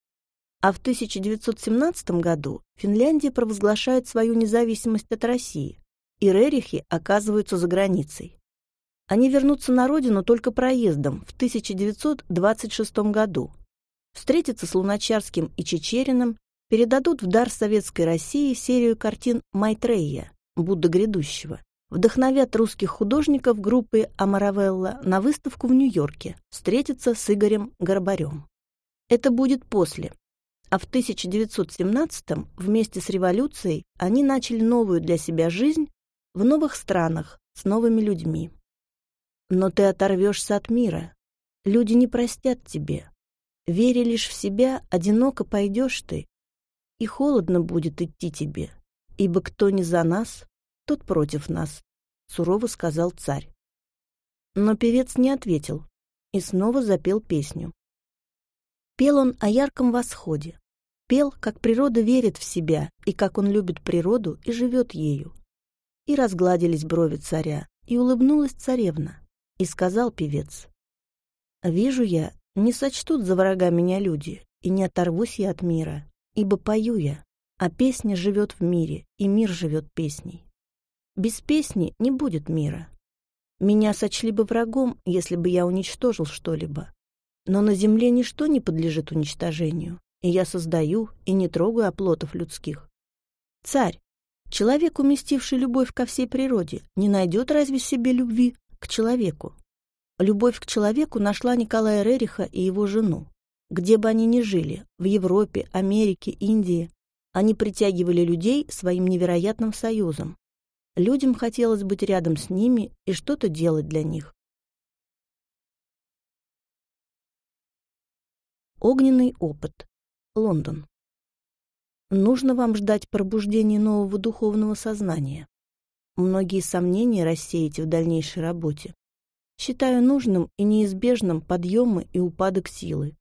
А в 1917 году Финляндия провозглашает свою независимость от России, и Рерихи оказываются за границей. Они вернутся на родину только проездом в 1926 году. Встретятся с Луначарским и Чечериным, передадут в дар Советской России серию картин Майтрея «Будда грядущего», вдохновят русских художников группы Амаравелла на выставку в Нью-Йорке, встретятся с Игорем Горбарем. Это будет после. А в 1917 вместе с революцией они начали новую для себя жизнь в новых странах, с новыми людьми. Но ты оторвешься от мира. Люди не простят тебе. Веря лишь в себя, одиноко пойдешь ты, и холодно будет идти тебе, ибо кто не за нас, тот против нас, — сурово сказал царь. Но певец не ответил и снова запел песню. Пел он о ярком восходе, пел, как природа верит в себя и как он любит природу и живет ею. И разгладились брови царя, и улыбнулась царевна, и сказал певец. «Вижу я, не сочтут за врага меня люди, и не оторвусь я от мира, ибо пою я, а песня живет в мире, и мир живет песней. Без песни не будет мира. Меня сочли бы врагом, если бы я уничтожил что-либо. Но на земле ничто не подлежит уничтожению, и я создаю и не трогаю оплотов людских. Царь, Человек, уместивший любовь ко всей природе, не найдет разве себе любви к человеку? Любовь к человеку нашла Николая Рериха и его жену. Где бы они ни жили, в Европе, Америке, Индии, они притягивали людей своим невероятным союзом. Людям хотелось быть рядом с ними и что-то делать для них. Огненный опыт. Лондон. Нужно вам ждать пробуждения нового духовного сознания. Многие сомнения рассеете в дальнейшей работе. Считаю нужным и неизбежным подъемы и упадок силы.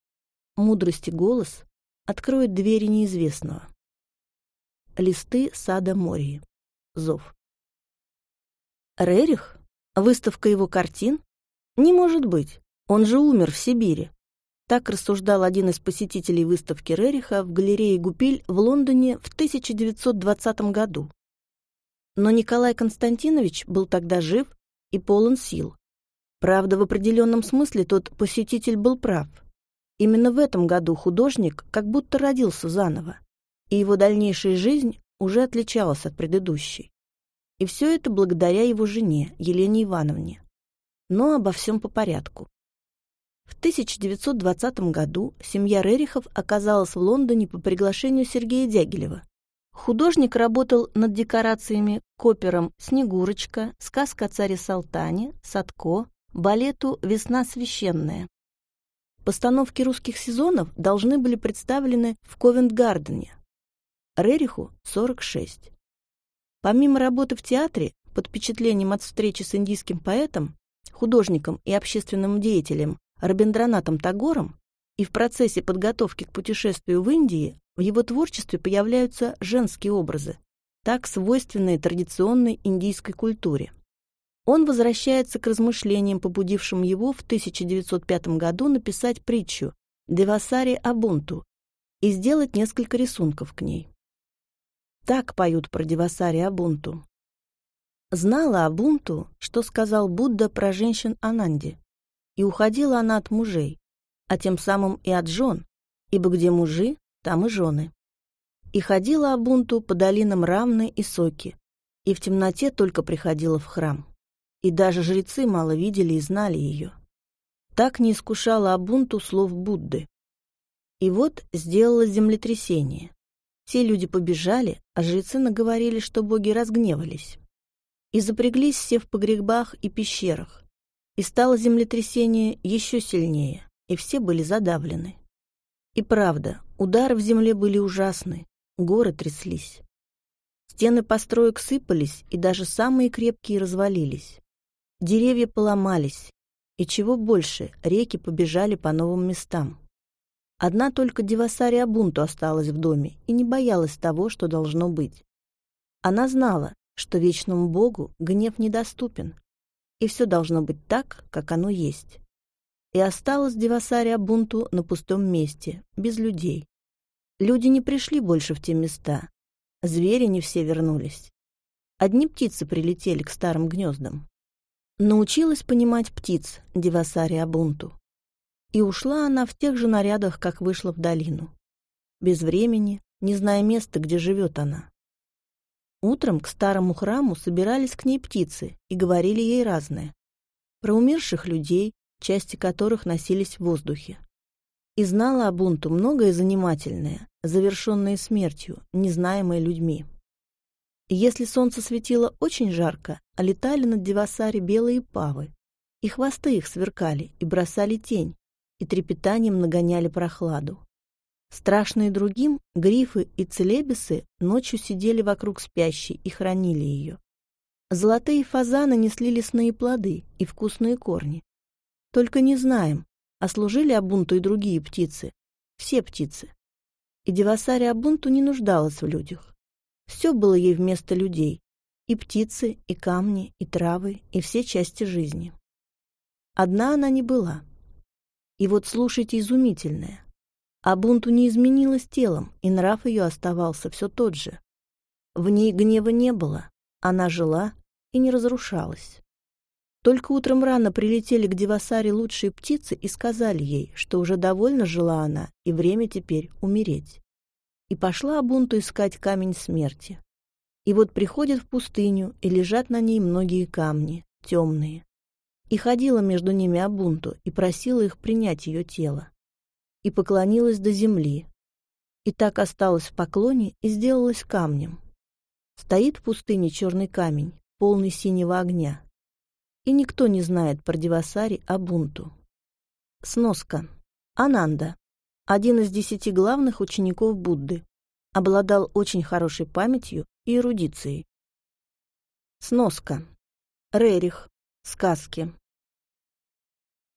Мудрости голос откроет двери неизвестного. Листы сада Мории. Зов. Рерих? Выставка его картин? Не может быть. Он же умер в Сибири. Так рассуждал один из посетителей выставки Рериха в галерее Гупиль в Лондоне в 1920 году. Но Николай Константинович был тогда жив и полон сил. Правда, в определенном смысле тот посетитель был прав. Именно в этом году художник как будто родился заново, и его дальнейшая жизнь уже отличалась от предыдущей. И все это благодаря его жене, Елене Ивановне. Но обо всем по порядку. В 1920 году семья Рерихов оказалась в Лондоне по приглашению Сергея Дягилева. Художник работал над декорациями к операм «Снегурочка», «Сказка о царе Салтане», «Садко», балету «Весна священная». Постановки русских сезонов должны были представлены в Ковент-Гардене. Рериху – 46. Помимо работы в театре, под впечатлением от встречи с индийским поэтом, художником и общественным деятелем Рабиндранатом Тагором, и в процессе подготовки к путешествию в Индии в его творчестве появляются женские образы, так свойственные традиционной индийской культуре. Он возвращается к размышлениям, побудившим его в 1905 году написать притчу «Девасари Абунту» и сделать несколько рисунков к ней. Так поют про Девасари Абунту. Знала Абунту, что сказал Будда про женщин Ананди, и уходила она от мужей, а тем самым и от жен, ибо где мужи, там и жены. И ходила Абунту по долинам Равны и Соки, и в темноте только приходила в храм. И даже жрецы мало видели и знали ее. Так не искушала Абунту слов Будды. И вот сделала землетрясение. Все люди побежали, а жрецы наговорили, что боги разгневались и запряглись все в погребах и пещерах. И стало землетрясение еще сильнее, и все были задавлены. И правда, удары в земле были ужасны, горы тряслись. Стены построек сыпались, и даже самые крепкие развалились. Деревья поломались, и чего больше, реки побежали по новым местам. Одна только Девасария Бунту осталась в доме и не боялась того, что должно быть. Она знала, что вечному Богу гнев недоступен, и все должно быть так, как оно есть. И осталась Девасария Бунту на пустом месте, без людей. Люди не пришли больше в те места, звери не все вернулись. Одни птицы прилетели к старым гнездам. Научилась понимать птиц Девасария Бунту. И ушла она в тех же нарядах, как вышла в долину. Без времени, не зная места, где живет она. Утром к старому храму собирались к ней птицы и говорили ей разное. Про умерших людей, части которых носились в воздухе. И знала Абунту многое занимательное, завершенное смертью, незнаемое людьми. Если солнце светило очень жарко, а летали над Девасари белые павы, и хвосты их сверкали и бросали тень, и трепетанием нагоняли прохладу. Страшные другим, грифы и целебисы ночью сидели вокруг спящей и хранили ее. Золотые фазаны несли лесные плоды и вкусные корни. Только не знаем, а служили Абунту и другие птицы, все птицы. И Девасари Абунту не нуждалась в людях. Все было ей вместо людей, и птицы, и камни, и травы, и все части жизни. Одна она не была. И вот слушайте изумительное. А бунту не изменилась телом, и нрав ее оставался все тот же. В ней гнева не было, она жила и не разрушалась. Только утром рано прилетели к Девасаре лучшие птицы и сказали ей, что уже довольно жила она, и время теперь умереть. И пошла Абунту искать камень смерти. И вот приходит в пустыню, и лежат на ней многие камни, темные. И ходила между ними Абунту и просила их принять ее тело и поклонилась до земли. И так осталась в поклоне и сделалась камнем. Стоит в пустыне черный камень, полный синего огня. И никто не знает про Девасари Абунту. Сноска. Ананда. Один из десяти главных учеников Будды. Обладал очень хорошей памятью и эрудицией. Сноска. Рерих. Сказки.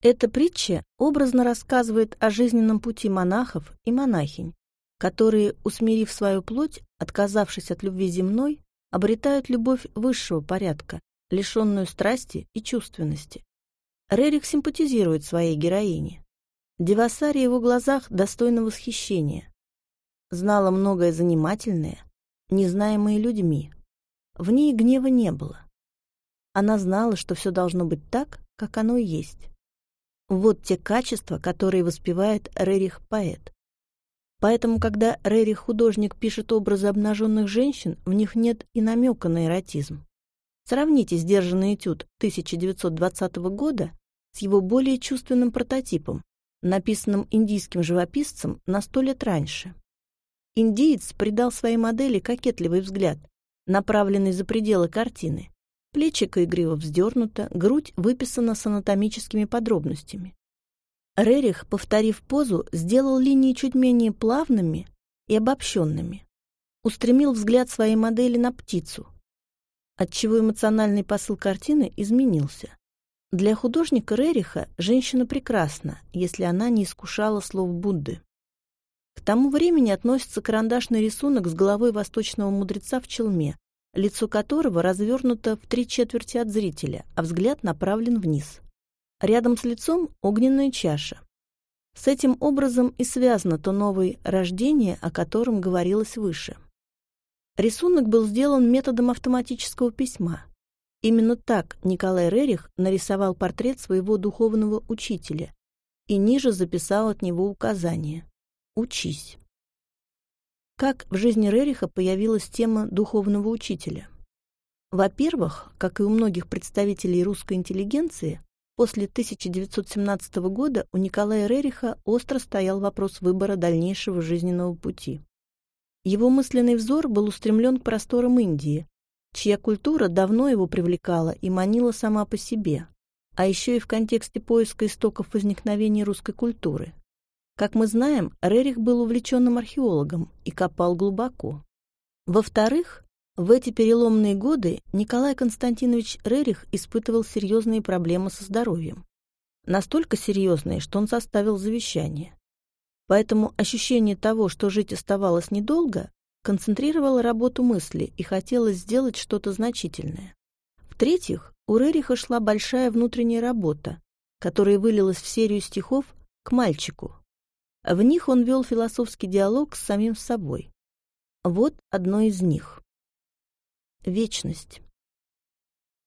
Эта притча образно рассказывает о жизненном пути монахов и монахинь, которые, усмирив свою плоть, отказавшись от любви земной, обретают любовь высшего порядка, лишенную страсти и чувственности. Рерих симпатизирует своей героине. Девасари его глазах достойна восхищения. Знала многое занимательное, незнаемое людьми. В ней гнева не было. Она знала, что все должно быть так, как оно есть. Вот те качества, которые воспевает Рерих-поэт. Поэтому, когда Рерих-художник пишет образы обнаженных женщин, в них нет и намека на эротизм. Сравните сдержанный этюд 1920 года с его более чувственным прототипом, написанным индийским живописцем на сто лет раньше. Индиец придал своей модели кокетливый взгляд, направленный за пределы картины, Плечико игриво вздернуто, грудь выписана с анатомическими подробностями. Рерих, повторив позу, сделал линии чуть менее плавными и обобщенными. Устремил взгляд своей модели на птицу, отчего эмоциональный посыл картины изменился. Для художника Рериха женщина прекрасна, если она не искушала слов Будды. К тому времени относится карандашный рисунок с головой восточного мудреца в челме, лицо которого развернуто в три четверти от зрителя, а взгляд направлен вниз. Рядом с лицом огненная чаша. С этим образом и связано то новое рождение, о котором говорилось выше. Рисунок был сделан методом автоматического письма. Именно так Николай Рерих нарисовал портрет своего духовного учителя и ниже записал от него указание «Учись». Как в жизни Рериха появилась тема духовного учителя? Во-первых, как и у многих представителей русской интеллигенции, после 1917 года у Николая Рериха остро стоял вопрос выбора дальнейшего жизненного пути. Его мысленный взор был устремлен к просторам Индии, чья культура давно его привлекала и манила сама по себе, а еще и в контексте поиска истоков возникновения русской культуры. Как мы знаем, Рерих был увлеченным археологом и копал глубоко. Во-вторых, в эти переломные годы Николай Константинович Рерих испытывал серьезные проблемы со здоровьем. Настолько серьезные, что он составил завещание. Поэтому ощущение того, что жить оставалось недолго, концентрировало работу мысли и хотелось сделать что-то значительное. В-третьих, у Рериха шла большая внутренняя работа, которая вылилась в серию стихов «К мальчику». В них он вел философский диалог с самим собой. Вот одно из них. Вечность.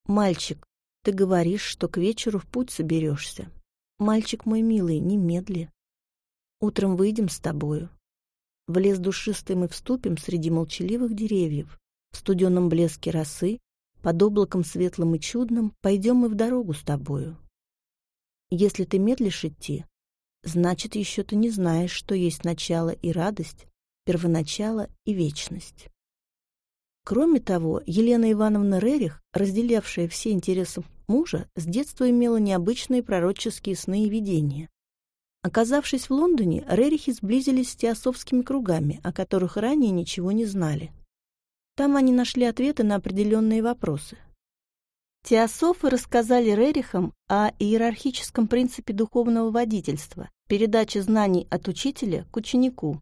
«Мальчик, ты говоришь, что к вечеру в путь соберешься. Мальчик мой милый, немедли. Утром выйдем с тобою. В лес душистый мы вступим среди молчаливых деревьев. В студенном блеске росы, под облаком светлым и чудным, пойдем мы в дорогу с тобою. Если ты медлишь идти, значит, еще ты не знаешь, что есть начало и радость, первоначало и вечность. Кроме того, Елена Ивановна Рерих, разделявшая все интересы мужа, с детства имела необычные пророческие сны и видения. Оказавшись в Лондоне, Рерихи сблизились с теософскими кругами, о которых ранее ничего не знали. Там они нашли ответы на определенные вопросы. Теософы рассказали Рерихам о иерархическом принципе духовного водительства, передаче знаний от учителя к ученику.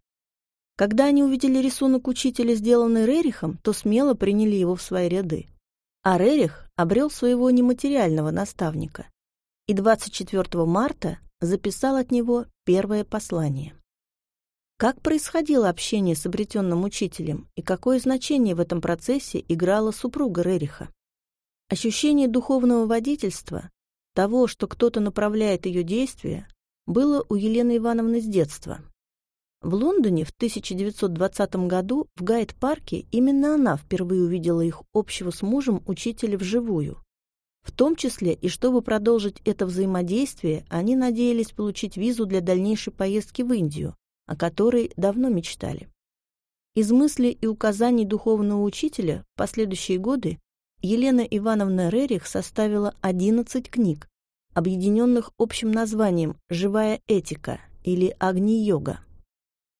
Когда они увидели рисунок учителя, сделанный Рерихом, то смело приняли его в свои ряды. А Рерих обрел своего нематериального наставника. И 24 марта записал от него первое послание. Как происходило общение с обретенным учителем и какое значение в этом процессе играла супруга Рериха? Ощущение духовного водительства, того, что кто-то направляет ее действия, было у Елены Ивановны с детства. В Лондоне в 1920 году в Гайд-парке именно она впервые увидела их общего с мужем учителя вживую. В том числе и чтобы продолжить это взаимодействие, они надеялись получить визу для дальнейшей поездки в Индию, о которой давно мечтали. Из мыслей и указаний духовного учителя в последующие годы Елена Ивановна Рерих составила 11 книг, объединенных общим названием «Живая этика» или «Агни-йога».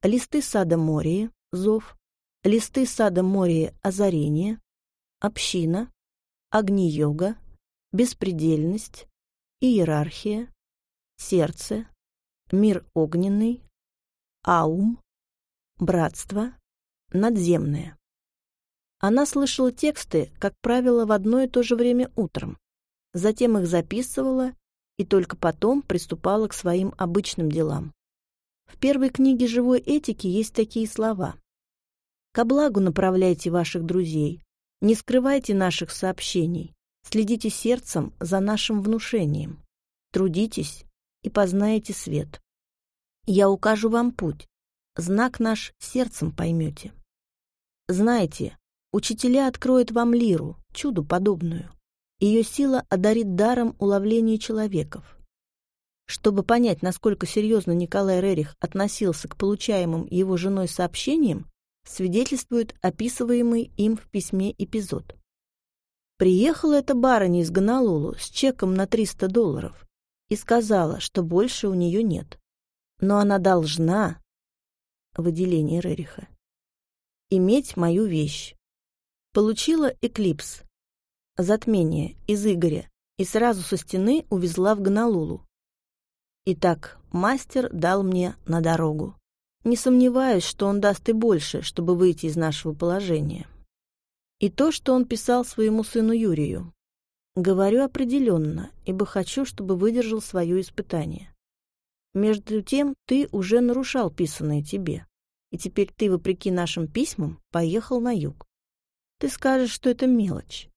Листы сада Мории, Зов, Листы сада Мории, Озарение, Община, Агни-йога, беспредельность, иерархия, сердце, мир огненный, аум, братство, надземное. Она слышала тексты, как правило, в одно и то же время утром, затем их записывала и только потом приступала к своим обычным делам. В первой книге живой этики есть такие слова. «Ко благу направляйте ваших друзей, не скрывайте наших сообщений, Следите сердцем за нашим внушением. Трудитесь и познаете свет. Я укажу вам путь. Знак наш сердцем поймете. Знаете, учителя откроют вам лиру, чуду подобную. Ее сила одарит даром уловления человеков. Чтобы понять, насколько серьезно Николай Рерих относился к получаемым его женой сообщениям, свидетельствует описываемый им в письме эпизод. Приехала эта барыня из Гонолулу с чеком на 300 долларов и сказала, что больше у нее нет. Но она должна, выделение Рериха, иметь мою вещь. Получила эклипс, затмение из Игоря, и сразу со стены увезла в Гонолулу. Итак, мастер дал мне на дорогу. Не сомневаюсь, что он даст и больше, чтобы выйти из нашего положения. И то, что он писал своему сыну Юрию. Говорю определенно, ибо хочу, чтобы выдержал свое испытание. Между тем, ты уже нарушал писанное тебе, и теперь ты, вопреки нашим письмам, поехал на юг. Ты скажешь, что это мелочь.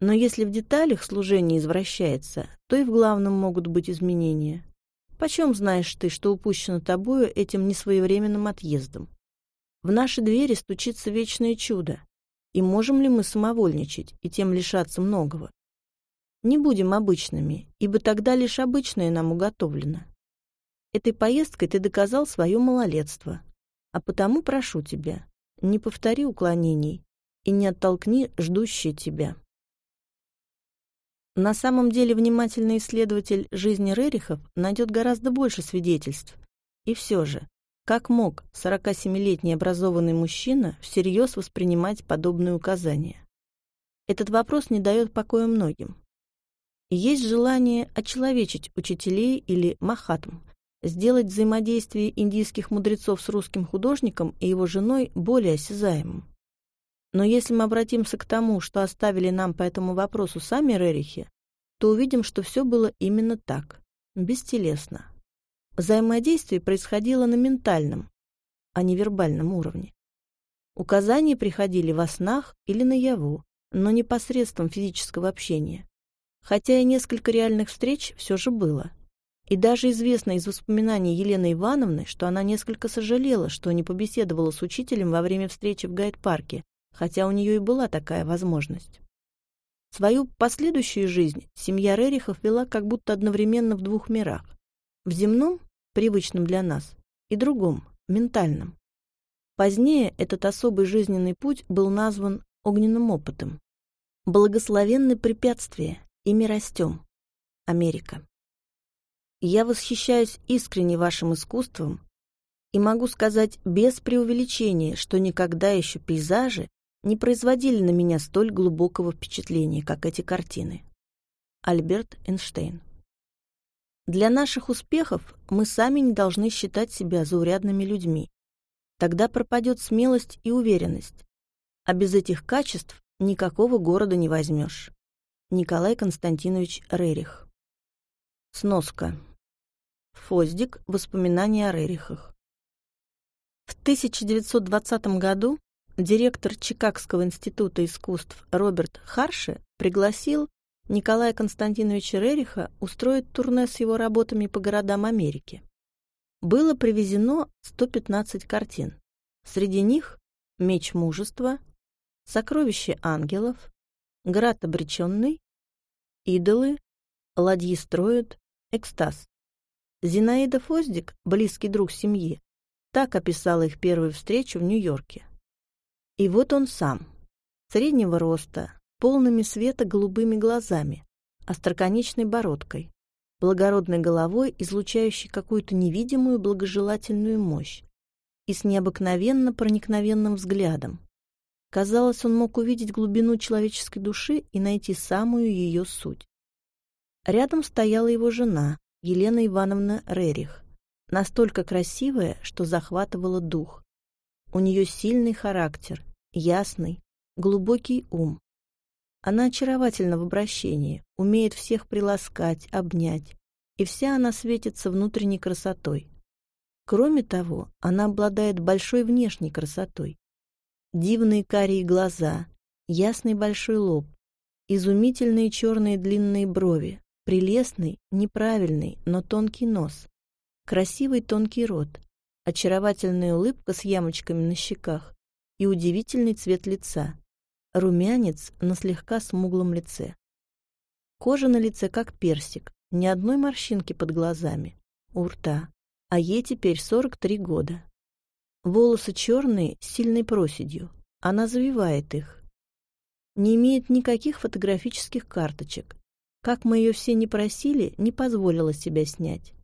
Но если в деталях служение извращается, то и в главном могут быть изменения. Почем знаешь ты, что упущено тобою этим несвоевременным отъездом? В наши двери стучится вечное чудо. И можем ли мы самовольничать и тем лишаться многого? Не будем обычными, ибо тогда лишь обычное нам уготовлено. Этой поездкой ты доказал свое малолетство. А потому прошу тебя, не повтори уклонений и не оттолкни ждущие тебя. На самом деле внимательный исследователь жизни Рерихов найдет гораздо больше свидетельств. И все же, как мог 47-летний образованный мужчина всерьез воспринимать подобные указания? Этот вопрос не дает покоя многим. Есть желание очеловечить учителей или махатм, сделать взаимодействие индийских мудрецов с русским художником и его женой более осязаемым. Но если мы обратимся к тому, что оставили нам по этому вопросу сами Рерихи, то увидим, что все было именно так, бестелесно. Взаимодействие происходило на ментальном, а не вербальном уровне. Указания приходили во снах или наяву, но не посредством физического общения. Хотя и несколько реальных встреч все же было. И даже известно из воспоминаний Елены Ивановны, что она несколько сожалела, что не побеседовала с учителем во время встречи в гайд-парке, хотя у нее и была такая возможность. Свою последующую жизнь семья Рерихов вела как будто одновременно в двух мирах. В земном, привычном для нас, и другом, ментальном. Позднее этот особый жизненный путь был назван огненным опытом. Благословенны препятствия, ими растем. Америка. Я восхищаюсь искренне вашим искусством и могу сказать без преувеличения, что никогда еще пейзажи не производили на меня столь глубокого впечатления, как эти картины. Альберт Эйнштейн. Для наших успехов мы сами не должны считать себя заурядными людьми. Тогда пропадет смелость и уверенность. А без этих качеств никакого города не возьмешь. Николай Константинович Рерих. Сноска. Фоздик. Воспоминания о Рерихах. В 1920 году директор Чикагского института искусств Роберт Харши пригласил Николая Константиновича Рериха устроить турне с его работами по городам Америки. Было привезено 115 картин. Среди них «Меч мужества», «Сокровище ангелов», «Град обреченный», «Идолы», «Ладьи строят», «Экстаз». Зинаида Фоздик, близкий друг семьи, так описала их первую встречу в Нью-Йорке. И вот он сам, среднего роста, полными света голубыми глазами, остроконечной бородкой, благородной головой, излучающей какую-то невидимую благожелательную мощь, и с необыкновенно проникновенным взглядом. Казалось, он мог увидеть глубину человеческой души и найти самую ее суть. Рядом стояла его жена, Елена Ивановна Рерих, настолько красивая, что захватывала дух. У нее сильный характер, ясный, глубокий ум. Она очаровательна в обращении, умеет всех приласкать, обнять, и вся она светится внутренней красотой. Кроме того, она обладает большой внешней красотой. Дивные карие глаза, ясный большой лоб, изумительные черные длинные брови, прелестный, неправильный, но тонкий нос, красивый тонкий рот, очаровательная улыбка с ямочками на щеках и удивительный цвет лица, румянец на слегка смуглом лице. Кожа на лице как персик, ни одной морщинки под глазами, у рта, а ей теперь 43 года. Волосы черные с сильной проседью, она завивает их. Не имеет никаких фотографических карточек. Как мы ее все не просили, не позволила себя снять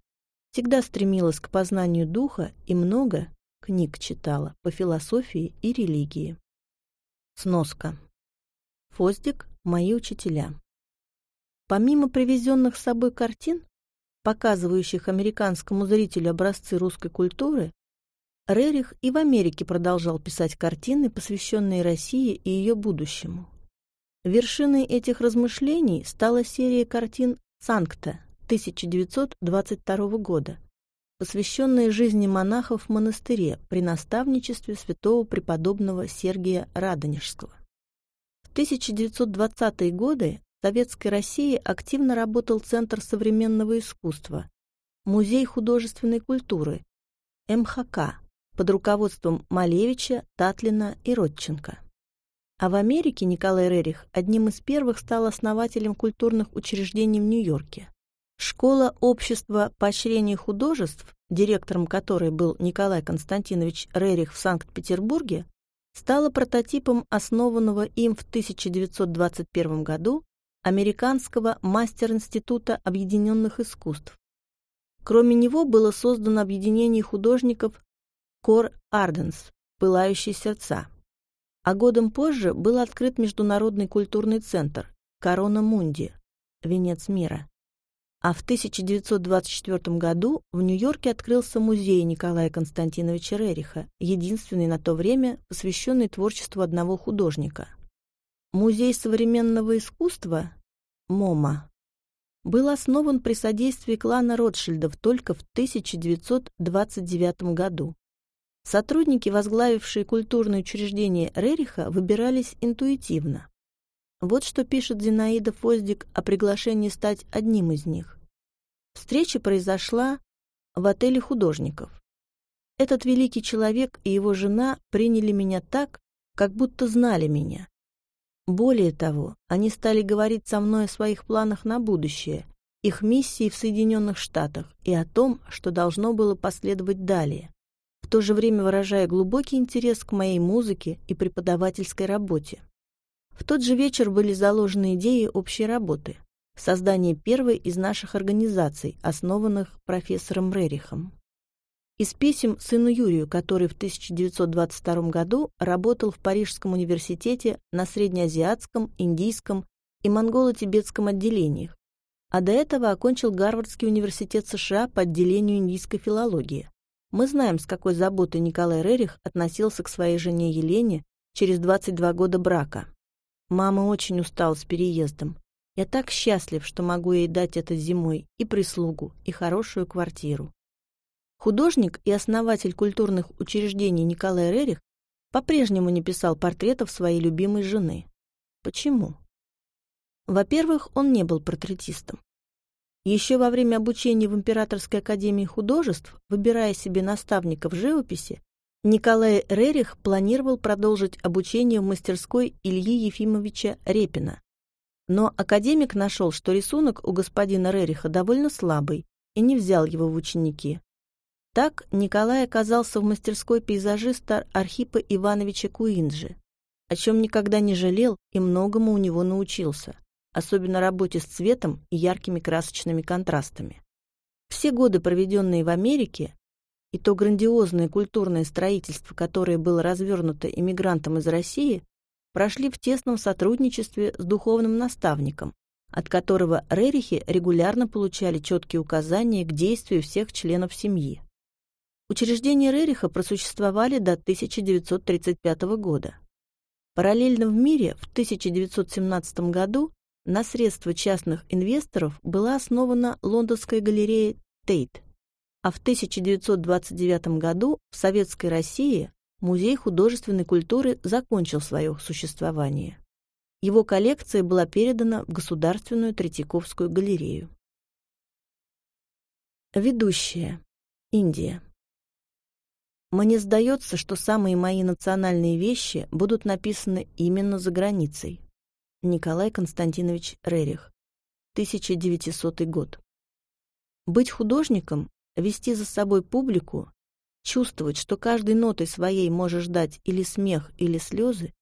всегда стремилась к познанию духа и много книг читала по философии и религии. Сноска. Фоздик – мои учителя. Помимо привезенных с собой картин, показывающих американскому зрителю образцы русской культуры, Рерих и в Америке продолжал писать картины, посвященные России и ее будущему. Вершиной этих размышлений стала серия картин «Санкта» 1922 года, посвященные жизни монахов в монастыре при наставничестве святого преподобного Сергия Радонежского. В 1920-е годы в Советской России активно работал Центр современного искусства, Музей художественной культуры, МХК, под руководством Малевича, Татлина и Родченко. А в Америке Николай Рерих одним из первых стал основателем культурных учреждений в Нью-Йорке. Школа общества поощрения художеств, директором которой был Николай Константинович Рерих в Санкт-Петербурге, стала прототипом основанного им в 1921 году Американского мастер-института объединенных искусств. Кроме него было создано объединение художников Кор Арденс «Пылающие сердца». А годом позже был открыт Международный культурный центр «Корона Мунди» «Венец мира». А в 1924 году в Нью-Йорке открылся музей Николая Константиновича Рериха, единственный на то время, посвященный творчеству одного художника. Музей современного искусства МОМА был основан при содействии клана Ротшильдов только в 1929 году. Сотрудники, возглавившие культурные учреждения Рериха, выбирались интуитивно. Вот что пишет Зинаида Фоздик о приглашении стать одним из них. Встреча произошла в отеле художников. Этот великий человек и его жена приняли меня так, как будто знали меня. Более того, они стали говорить со мной о своих планах на будущее, их миссии в Соединенных Штатах и о том, что должно было последовать далее, в то же время выражая глубокий интерес к моей музыке и преподавательской работе. В тот же вечер были заложены идеи общей работы – создание первой из наших организаций, основанных профессором Рерихом. Из писем сыну Юрию, который в 1922 году работал в Парижском университете на среднеазиатском, индийском и монголо-тибетском отделениях, а до этого окончил Гарвардский университет США по отделению индийской филологии. Мы знаем, с какой заботой Николай Рерих относился к своей жене Елене через 22 года брака. Мама очень устала с переездом. Я так счастлив, что могу ей дать это зимой и прислугу, и хорошую квартиру. Художник и основатель культурных учреждений Николай Рерих по-прежнему не писал портретов своей любимой жены. Почему? Во-первых, он не был портретистом. Еще во время обучения в Императорской академии художеств, выбирая себе наставника в живописи, Николай Рерих планировал продолжить обучение в мастерской Ильи Ефимовича Репина. Но академик нашел, что рисунок у господина Рериха довольно слабый, и не взял его в ученики. Так Николай оказался в мастерской пейзажиста Архипа Ивановича Куинджи, о чем никогда не жалел и многому у него научился, особенно работе с цветом и яркими красочными контрастами. Все годы, проведенные в Америке, и то грандиозное культурное строительство, которое было развернуто иммигрантом из России, прошли в тесном сотрудничестве с духовным наставником, от которого Рерихи регулярно получали четкие указания к действию всех членов семьи. Учреждения Рериха просуществовали до 1935 года. Параллельно в мире в 1917 году на средства частных инвесторов была основана лондонская галерея Тейт, а в 1929 году в Советской России Музей художественной культуры закончил свое существование. Его коллекция была передана в Государственную Третьяковскую галерею. Ведущая. Индия. Мне сдается, что самые мои национальные вещи будут написаны именно за границей. Николай Константинович Рерих. 1900 год. Быть художником вести за собой публику, чувствовать, что каждой нотой своей можешь дать или смех, или слезы,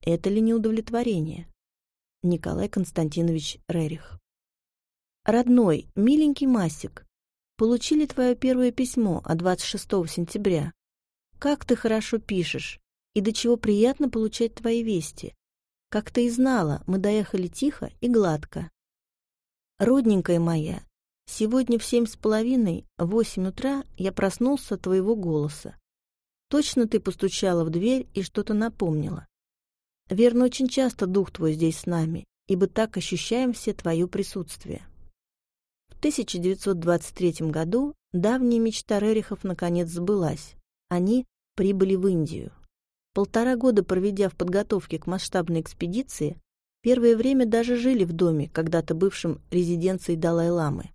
это ли не удовлетворение? Николай Константинович Рерих. Родной, миленький Масик, получили твое первое письмо от 26 сентября. Как ты хорошо пишешь, и до чего приятно получать твои вести. Как ты и знала, мы доехали тихо и гладко. Родненькая моя, Сегодня в семь с половиной, восемь утра я проснулся от твоего голоса. Точно ты постучала в дверь и что-то напомнила. Верно, очень часто дух твой здесь с нами, ибо так ощущаем все твое присутствие. В 1923 году давняя мечта Рерихов наконец сбылась. Они прибыли в Индию. Полтора года проведя в подготовке к масштабной экспедиции, первое время даже жили в доме, когда-то бывшем резиденцией Далай-ламы.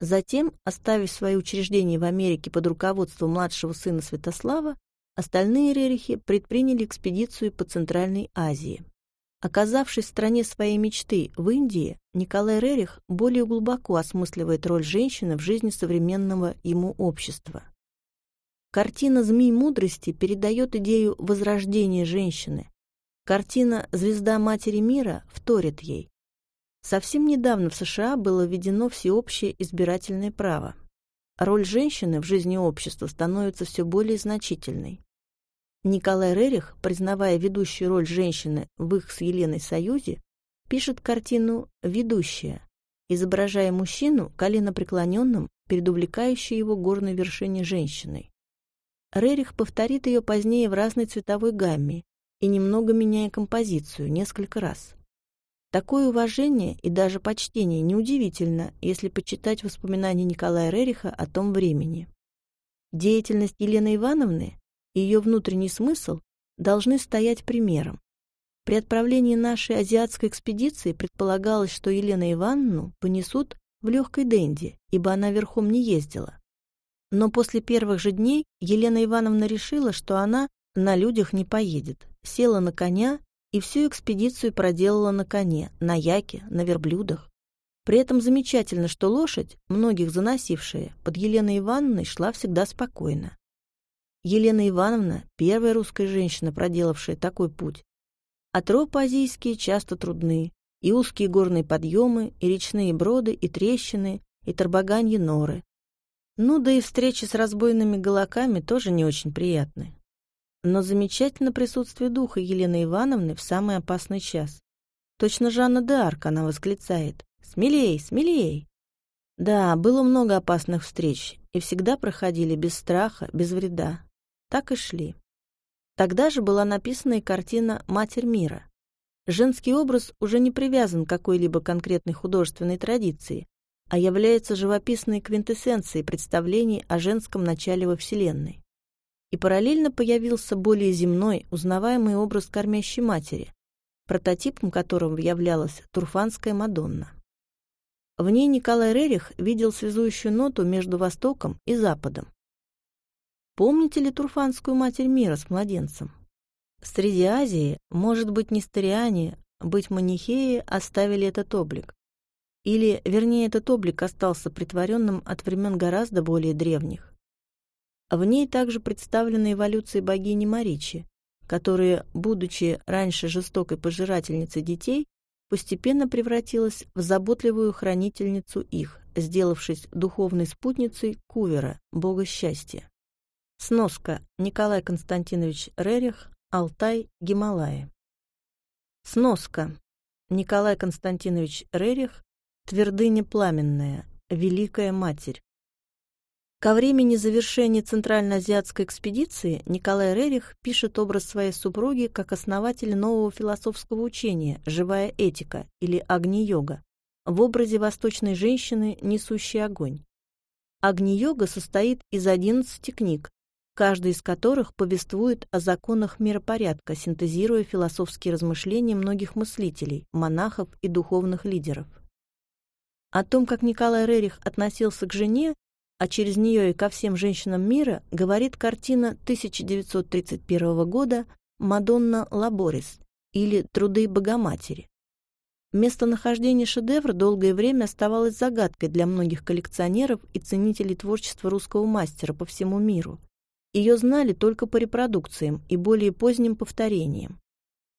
Затем, оставив свои учреждения в Америке под руководством младшего сына Святослава, остальные рерихи предприняли экспедицию по Центральной Азии. Оказавшись в стране своей мечты, в Индии, Николай Рерих более глубоко осмысливает роль женщины в жизни современного ему общества. Картина «Змей мудрости» передает идею возрождения женщины. Картина «Звезда Матери мира» вторит ей. Совсем недавно в США было введено всеобщее избирательное право. Роль женщины в жизни общества становится все более значительной. Николай Рерих, признавая ведущую роль женщины в их с Еленой союзе, пишет картину «Ведущая», изображая мужчину коленопреклоненным перед увлекающей его горной вершине женщиной. Рерих повторит ее позднее в разной цветовой гамме и немного меняя композицию несколько раз. Такое уважение и даже почтение неудивительно, если почитать воспоминания Николая Рериха о том времени. Деятельность Елены Ивановны и ее внутренний смысл должны стоять примером. При отправлении нашей азиатской экспедиции предполагалось, что Елену Ивановну понесут в легкой денди, ибо она верхом не ездила. Но после первых же дней Елена Ивановна решила, что она на людях не поедет, села на коня и всю экспедицию проделала на коне, на яке, на верблюдах. При этом замечательно, что лошадь, многих заносившая, под Еленой Ивановной шла всегда спокойно. Елена Ивановна — первая русская женщина, проделавшая такой путь. А тропы азийские часто трудны, и узкие горные подъемы, и речные броды, и трещины, и торбоганьи норы. Ну да и встречи с разбойными голоками тоже не очень приятны. Но замечательно присутствие духа Елены Ивановны в самый опасный час. Точно Жанна д'Арк она восклицает «Смелей, смелей!» Да, было много опасных встреч, и всегда проходили без страха, без вреда. Так и шли. Тогда же была написана и картина «Матерь мира». Женский образ уже не привязан к какой-либо конкретной художественной традиции, а является живописной квинтэссенцией представлений о женском начале во Вселенной. И параллельно появился более земной, узнаваемый образ кормящей матери, прототипом которого являлась Турфанская Мадонна. В ней Николай Рерих видел связующую ноту между Востоком и Западом, Помните ли Турфанскую Матерь Мира с младенцем? Среди Азии, может быть, несториане, быть манихеи оставили этот облик. Или, вернее, этот облик остался притворенным от времен гораздо более древних. В ней также представлены эволюции богини Маричи, которая, будучи раньше жестокой пожирательницей детей, постепенно превратилась в заботливую хранительницу их, сделавшись духовной спутницей Кувера, бога счастья. Сноска. Николай Константинович Рерих. Алтай. Гималаи. Сноска. Николай Константинович Рерих. Твердыня пламенная. Великая Матерь. Ко времени завершения Центральноазиатской экспедиции Николай Рерих пишет образ своей супруги как основателя нового философского учения «Живая этика» или «Агни-йога» в образе восточной женщины, несущей огонь. Агни-йога состоит из 11 книг, каждый из которых повествует о законах миропорядка, синтезируя философские размышления многих мыслителей, монахов и духовных лидеров. О том, как Николай Рерих относился к жене, а через нее и ко всем женщинам мира, говорит картина 1931 года «Мадонна Лаборис» или «Труды Богоматери». Местонахождение шедевра долгое время оставалось загадкой для многих коллекционеров и ценителей творчества русского мастера по всему миру. Ее знали только по репродукциям и более поздним повторениям.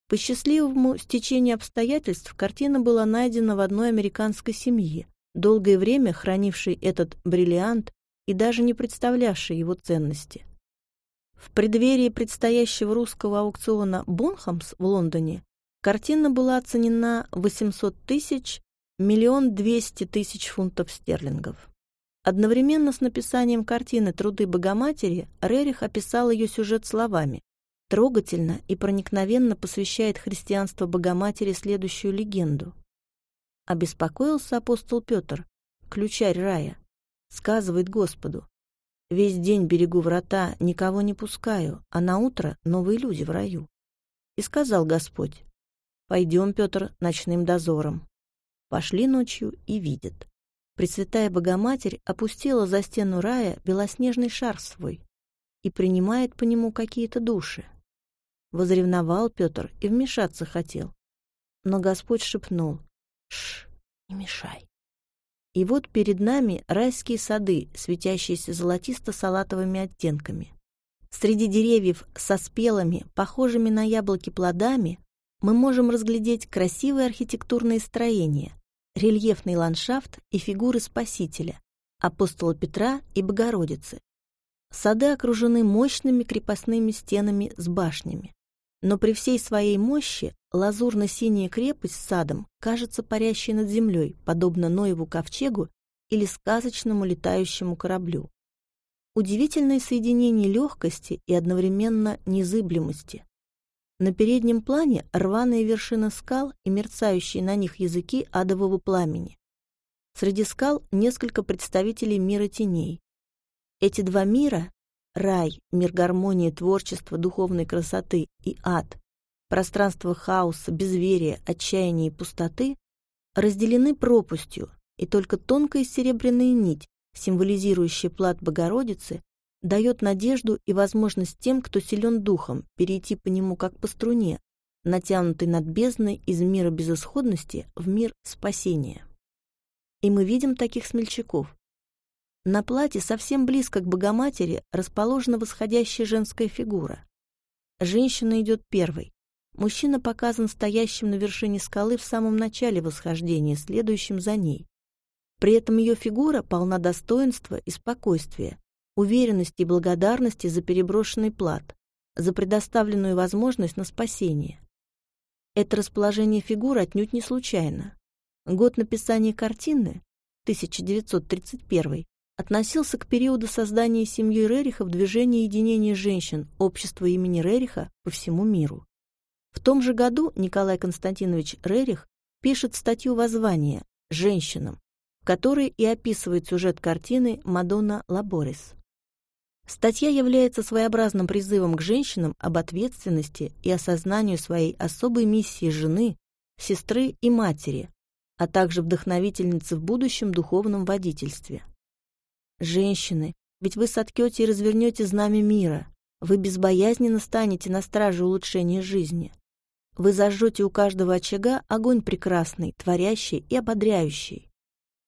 По счастливому стечению обстоятельств картина была найдена в одной американской семье, долгое время хранившей этот бриллиант и даже не представлявшей его ценности. В преддверии предстоящего русского аукциона «Бонхамс» в Лондоне картина была оценена 800 тысяч, миллион двести тысяч фунтов стерлингов. Одновременно с написанием картины «Труды Богоматери» Рерих описал ее сюжет словами. Трогательно и проникновенно посвящает христианство Богоматери следующую легенду. Обеспокоился апостол Петр, ключарь рая, сказывает Господу, Весь день берегу врата, никого не пускаю, а на утро новые люди в раю. И сказал Господь, пойдем, Петр, ночным дозором. Пошли ночью и видят. Пресвятая Богоматерь опустила за стену рая белоснежный шар свой и принимает по нему какие-то души. Возревновал Петр и вмешаться хотел. Но Господь шепнул, «Ш, не мешай». И вот перед нами райские сады, светящиеся золотисто-салатовыми оттенками. Среди деревьев со спелыми, похожими на яблоки плодами, мы можем разглядеть красивые архитектурные строения, рельефный ландшафт и фигуры Спасителя, апостола Петра и Богородицы. Сады окружены мощными крепостными стенами с башнями. Но при всей своей мощи лазурно-синяя крепость с садом кажется парящей над землей, подобно Ноеву ковчегу или сказочному летающему кораблю. Удивительное соединение легкости и одновременно незыблемости. На переднем плане рваные вершины скал и мерцающие на них языки адового пламени. Среди скал несколько представителей мира теней. Эти два мира рай, мир гармонии, творчества, духовной красоты и ад, пространство хаоса, безверия, отчаяния и пустоты, разделены пропастью, и только тонкая серебряная нить, символизирующая плат Богородицы, дает надежду и возможность тем, кто силен духом, перейти по нему как по струне, натянутой над бездной из мира безысходности в мир спасения. И мы видим таких смельчаков, на платье совсем близко к Богоматери расположена восходящая женская фигура. Женщина идет первой. Мужчина показан стоящим на вершине скалы в самом начале восхождения, следующим за ней. При этом ее фигура полна достоинства и спокойствия, уверенности и благодарности за переброшенный плат, за предоставленную возможность на спасение. Это расположение фигуры отнюдь не случайно. Год написания картины, 1931, относился к периоду создания семьи Рерихов движения единения женщин общества имени Рериха по всему миру. В том же году Николай Константинович Рерих пишет статью воззвания «Женщинам», в которой и описывает сюжет картины «Мадонна Лаборис». Статья является своеобразным призывом к женщинам об ответственности и осознанию своей особой миссии жены, сестры и матери, а также вдохновительницы в будущем духовном водительстве. Женщины, ведь вы соткете и развернете знамя мира. Вы безбоязненно станете на страже улучшения жизни. Вы зажжете у каждого очага огонь прекрасный, творящий и ободряющий.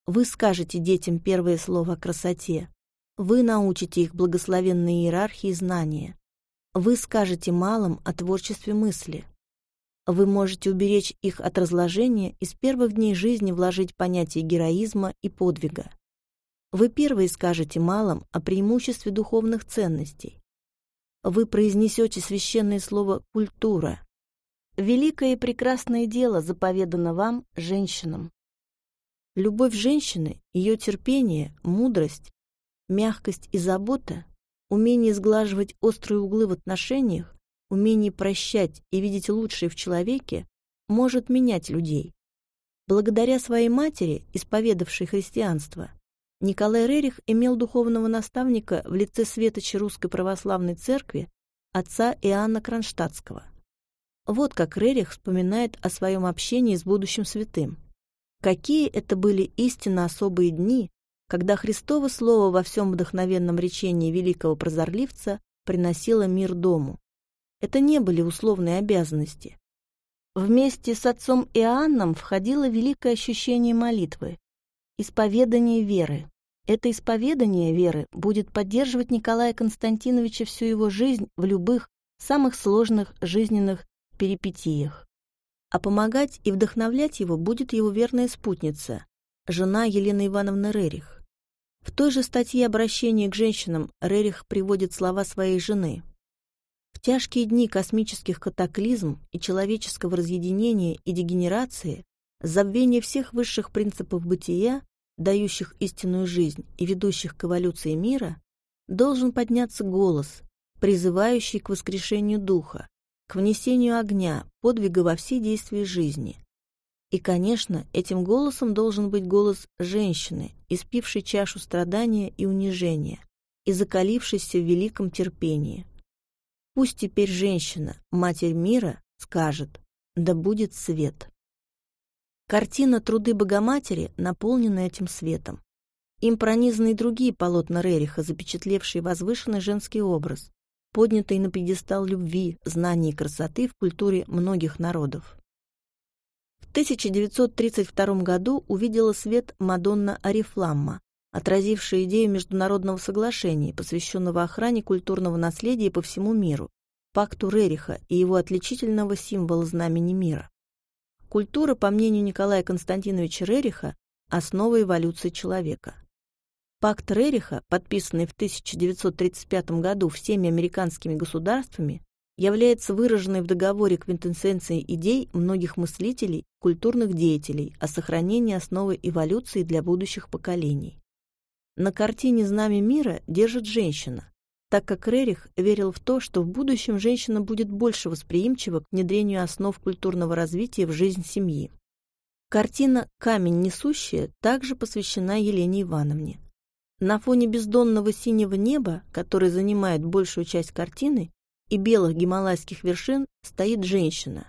Вы скажете детям первое слово о красоте. Вы научите их благословенной иерархии знания. Вы скажете малым о творчестве мысли. Вы можете уберечь их от разложения и с первых дней жизни вложить понятие героизма и подвига. Вы первые скажете малым о преимуществе духовных ценностей. Вы произнесете священное слово «культура». Великое и прекрасное дело заповедано вам, женщинам. Любовь женщины, ее терпение, мудрость, мягкость и забота, умение сглаживать острые углы в отношениях, умение прощать и видеть лучшее в человеке может менять людей. Благодаря своей матери, исповедавшей христианство, Николай Рерих имел духовного наставника в лице светоча Русской Православной Церкви отца Иоанна Кронштадтского. Вот как Рерих вспоминает о своем общении с будущим святым. Какие это были истинно особые дни, когда Христово Слово во всем вдохновенном речении великого прозорливца приносило мир дому. Это не были условные обязанности. Вместе с отцом Иоанном входило великое ощущение молитвы, исповедание веры. Это исповедание веры будет поддерживать Николая Константиновича всю его жизнь в любых, самых сложных жизненных перипетиях. А помогать и вдохновлять его будет его верная спутница, жена Елены Ивановны Рерих. В той же статье обращения к женщинам Рерих приводит слова своей жены. В тяжкие дни космических катаклизм и человеческого разъединения и дегенерации, забвения всех высших принципов бытия, дающих истинную жизнь и ведущих к эволюции мира, должен подняться голос, призывающий к воскрешению духа, к внесению огня, подвига во все действия жизни. И, конечно, этим голосом должен быть голос женщины, испившей чашу страдания и унижения, и закалившийся в великом терпении. Пусть теперь женщина, Матерь мира, скажет «Да будет свет». Картина «Труды Богоматери» наполнена этим светом. Им пронизаны и другие полотна Рериха, запечатлевшие возвышенный женский образ, поднятый на пьедестал любви, знаний и красоты в культуре многих народов. В 1932 году увидела свет Мадонна Арифламма, отразившая идею международного соглашения, посвященного охране культурного наследия по всему миру, пакту Рериха и его отличительного символа знамени мира. Культура, по мнению Николая Константиновича Рериха, основа эволюции человека. Пакт Рериха, подписанный в 1935 году всеми американскими государствами, является выраженной в договоре квинтэссенцией идей многих мыслителей, культурных деятелей о сохранении основы эволюции для будущих поколений. На картине «Знамя мира» держит женщина, так как Рерих верил в то, что в будущем женщина будет больше восприимчива к внедрению основ культурного развития в жизнь семьи. Картина «Камень несущая» также посвящена Елене Ивановне. На фоне бездонного синего неба, который занимает большую часть картины, и белых гималайских вершин стоит женщина.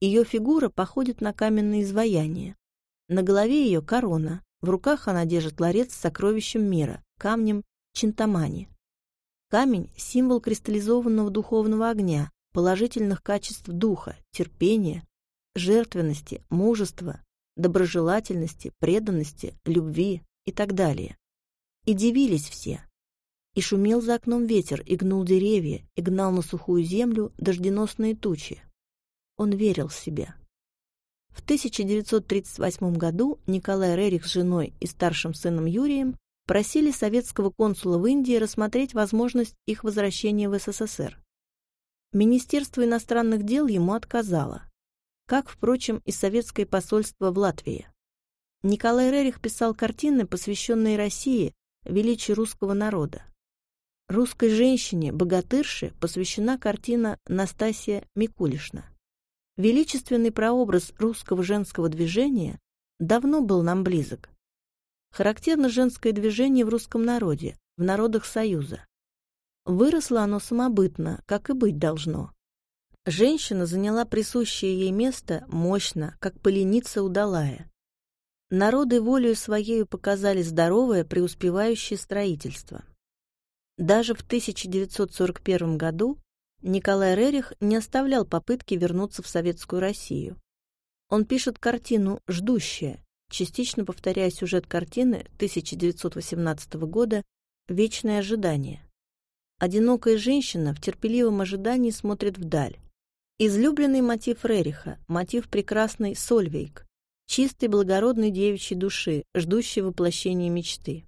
Ее фигура походит на каменное изваяние. На голове ее корона, в руках она держит ларец с сокровищем мира, камнем Чинтамани. Камень – символ кристаллизованного духовного огня, положительных качеств духа, терпения, жертвенности, мужества, доброжелательности, преданности, любви и так далее. И дивились все. И шумел за окном ветер, и гнул деревья, и гнал на сухую землю дожденосные тучи. Он верил в себя. В 1938 году Николай Рерих с женой и старшим сыном Юрием просили советского консула в Индии рассмотреть возможность их возвращения в СССР. Министерство иностранных дел ему отказало, как, впрочем, и советское посольство в Латвии. Николай Рерих писал картины, посвященные России, величию русского народа. Русской женщине, богатырше, посвящена картина Настасья Микулишна. Величественный прообраз русского женского движения давно был нам близок. Характерно женское движение в русском народе, в народах Союза. Выросло оно самобытно, как и быть должно. Женщина заняла присущее ей место мощно, как поленица удалая. Народы волею своею показали здоровое преуспевающее строительство. Даже в 1941 году Николай Рерих не оставлял попытки вернуться в Советскую Россию. Он пишет картину «Ждущая», частично повторяя сюжет картины 1918 года «Вечное ожидание». Одинокая женщина в терпеливом ожидании смотрит вдаль. Излюбленный мотив Рериха, мотив прекрасной Сольвейк, чистой благородной девичьей души, ждущей воплощения мечты.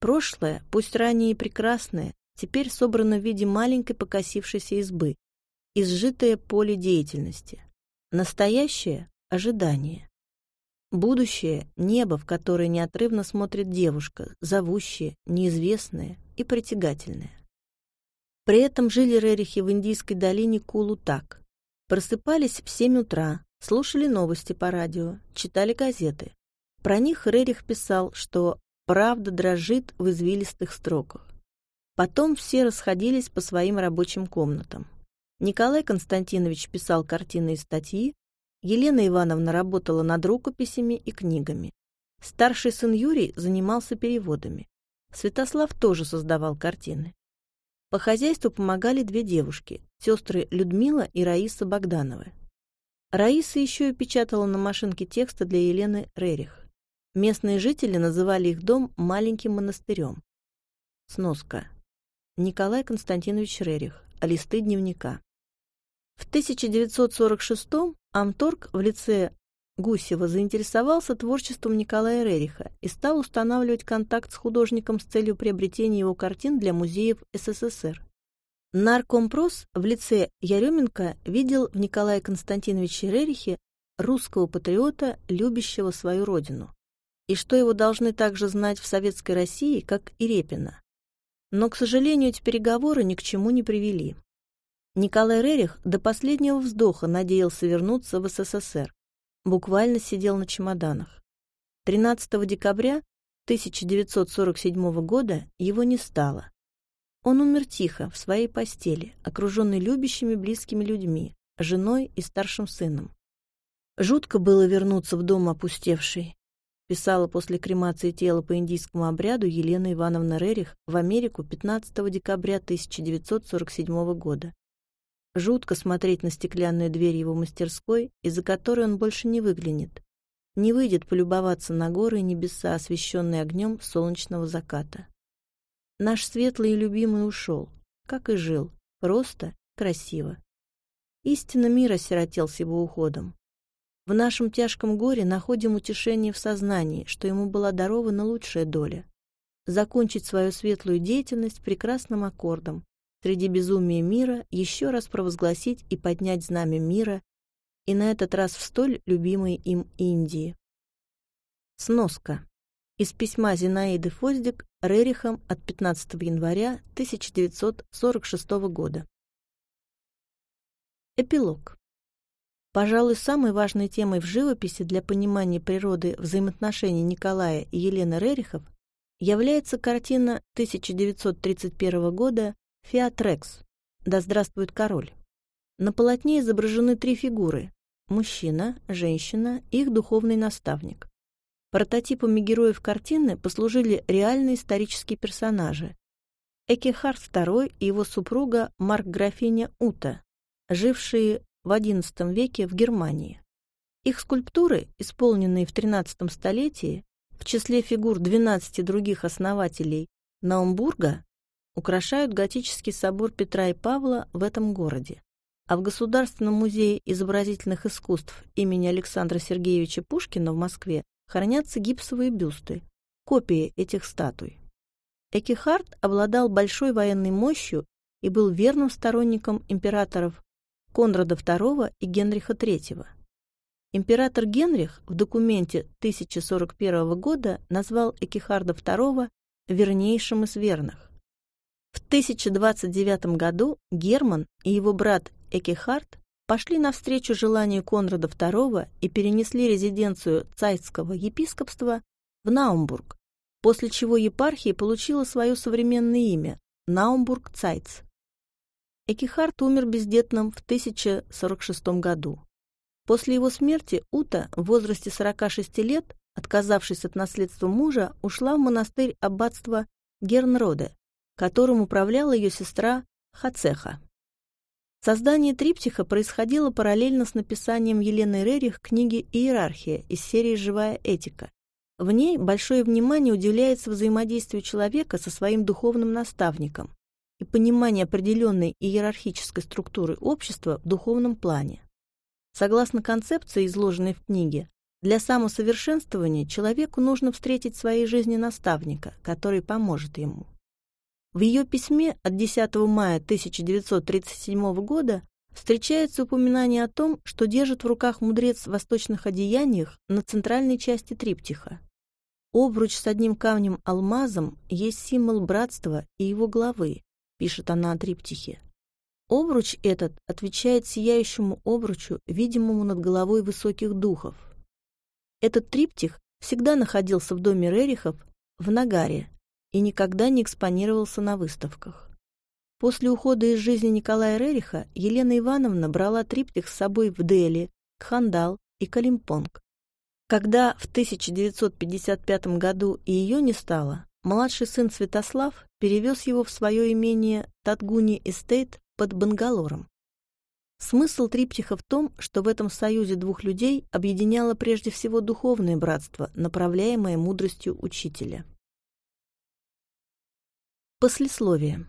Прошлое, пусть ранее и прекрасное, теперь собрано в виде маленькой покосившейся избы, изжитое поле деятельности. Настоящее — ожидание. Будущее — небо, в которое неотрывно смотрит девушка, зовущая, неизвестная и притягательная. При этом жили Рерихи в Индийской долине Кулу так. Просыпались в семь утра, слушали новости по радио, читали газеты. Про них Рерих писал, что правда дрожит в извилистых строках. Потом все расходились по своим рабочим комнатам. Николай Константинович писал картины и статьи, Елена Ивановна работала над рукописями и книгами. Старший сын Юрий занимался переводами. Святослав тоже создавал картины. По хозяйству помогали две девушки, сестры Людмила и Раиса Богдановы. Раиса еще и печатала на машинке текста для Елены Рерих. Местные жители называли их дом маленьким монастырем. Сноска. Николай Константинович Рерих. Листы дневника. В 1946-м Амторг в лице Гусева заинтересовался творчеством Николая Рериха и стал устанавливать контакт с художником с целью приобретения его картин для музеев СССР. Наркомпрос в лице Яременко видел в Николае Константиновиче Рерихе русского патриота, любящего свою родину, и что его должны также знать в Советской России, как и Репина. Но, к сожалению, эти переговоры ни к чему не привели. Николай Рерих до последнего вздоха надеялся вернуться в СССР. Буквально сидел на чемоданах. 13 декабря 1947 года его не стало, Он умер тихо, в своей постели, окруженный любящими близкими людьми, женой и старшим сыном. Жутко было вернуться в дом опустевший, писала после кремации тела по индийскому обряду Елена Ивановна Рерих в Америку 15 декабря 1947 года. Жутко смотреть на стеклянную дверь его мастерской, из-за которой он больше не выглянет, не выйдет полюбоваться на горы и небеса, освещенные огнем солнечного заката. Наш светлый и любимый ушел, как и жил, просто, красиво. Истинно мир осиротел с его уходом. В нашем тяжком горе находим утешение в сознании, что ему была дарована лучшая доля — закончить свою светлую деятельность прекрасным аккордом, среди безумия мира еще раз провозгласить и поднять знамя мира, и на этот раз в столь любимой им Индии. Сноска. Из письма Зинаиды Фоздик Рерихом от 15 января 1946 года. Эпилог. Пожалуй, самой важной темой в живописи для понимания природы взаимоотношений Николая и Елены Рерихов является картина 1931 года «Фиат Рекс. Да здравствует король». На полотне изображены три фигуры – мужчина, женщина их духовный наставник. Прототипами героев картины послужили реальные исторические персонажи – Экихард II и его супруга Марк-графиня Ута, жившие в XI веке в Германии. Их скульптуры, исполненные в XIII столетии, в числе фигур 12 других основателей Наумбурга, украшают готический собор Петра и Павла в этом городе. А в Государственном музее изобразительных искусств имени Александра Сергеевича Пушкина в Москве хранятся гипсовые бюсты, копии этих статуй. Экихард обладал большой военной мощью и был верным сторонником императоров Конрада II и Генриха III. Император Генрих в документе 1041 года назвал Экихарда II вернейшим из верных. В 1029 году Герман и его брат Экихард пошли навстречу желанию Конрада II и перенесли резиденцию цайского епископства в Наумбург, после чего епархия получила свое современное имя – Наумбург-Цайц. Экихард умер бездетным в 1046 году. После его смерти Ута в возрасте 46 лет, отказавшись от наследства мужа, ушла в монастырь аббатства Гернроде, которым управляла ее сестра Хацеха. Создание триптиха происходило параллельно с написанием Елены Рерих книги «Иерархия» из серии «Живая этика». В ней большое внимание уделяется взаимодействию человека со своим духовным наставником, и понимание определенной иерархической структуры общества в духовном плане. Согласно концепции, изложенной в книге, для самосовершенствования человеку нужно встретить в своей жизни наставника, который поможет ему. В ее письме от 10 мая 1937 года встречается упоминание о том, что держит в руках мудрец в восточных одеяниях на центральной части триптиха. Обруч с одним камнем-алмазом есть символ братства и его главы, пишет она о триптихе. Обруч этот отвечает сияющему обручу, видимому над головой высоких духов. Этот триптих всегда находился в доме Рерихов в Нагаре и никогда не экспонировался на выставках. После ухода из жизни Николая Рериха Елена Ивановна брала триптих с собой в Дели, Кхандал и Калимпонг. Когда в 1955 году и ее не стало, Младший сын Святослав перевез его в свое имение Татгуни Эстейт под Бангалором. Смысл триптиха в том, что в этом союзе двух людей объединяло прежде всего духовное братство, направляемое мудростью учителя. Послесловие.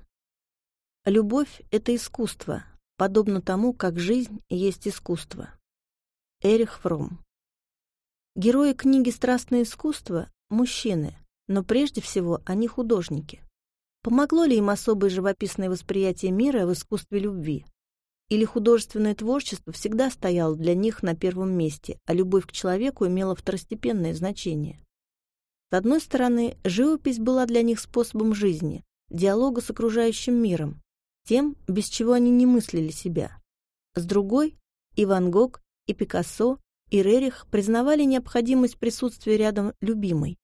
Любовь — это искусство, подобно тому, как жизнь есть искусство. Эрих Фром. Герои книги «Страстное искусство» — мужчины, но прежде всего они художники. Помогло ли им особое живописное восприятие мира в искусстве любви? Или художественное творчество всегда стояло для них на первом месте, а любовь к человеку имела второстепенное значение? С одной стороны, живопись была для них способом жизни, диалога с окружающим миром, тем, без чего они не мыслили себя. С другой, и Ван Гог, и Пикассо, и Рерих признавали необходимость присутствия рядом любимой,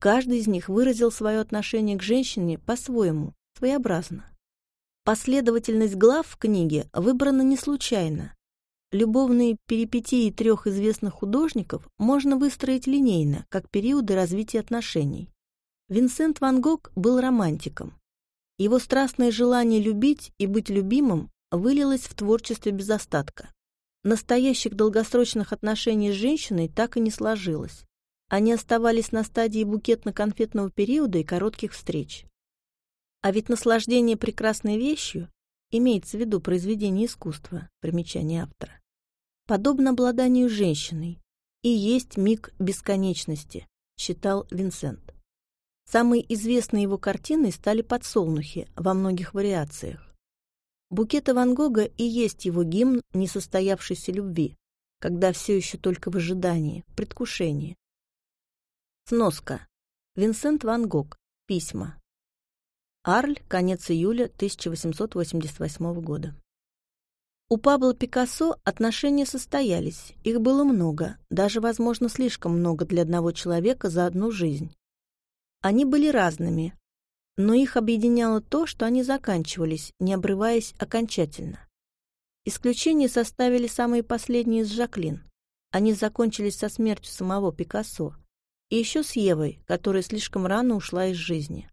Каждый из них выразил свое отношение к женщине по-своему, своеобразна. Последовательность глав в книге выбрана не случайно. Любовные перипетии трех известных художников можно выстроить линейно, как периоды развития отношений. Винсент Ван Гог был романтиком. Его страстное желание любить и быть любимым вылилось в творчестве без остатка. Настоящих долгосрочных отношений с женщиной так и не сложилось. Они оставались на стадии букетно-конфетного периода и коротких встреч. А ведь наслаждение прекрасной вещью имеется в виду произведение искусства, примечание автора, подобно обладанию женщиной, и есть миг бесконечности, считал Винсент. Самой известной его картиной стали «Подсолнухи» во многих вариациях. Букеты Ван Гога и есть его гимн несостоявшейся любви, когда все еще только в ожидании, предвкушении. Сноска. Винсент Ван Гог. Письма. Арль, конец июля 1888 года. У Пабло Пикассо отношения состоялись, их было много, даже, возможно, слишком много для одного человека за одну жизнь. Они были разными, но их объединяло то, что они заканчивались, не обрываясь окончательно. Исключение составили самые последние из Жаклин. Они закончились со смертью самого Пикассо. И еще с Евой, которая слишком рано ушла из жизни.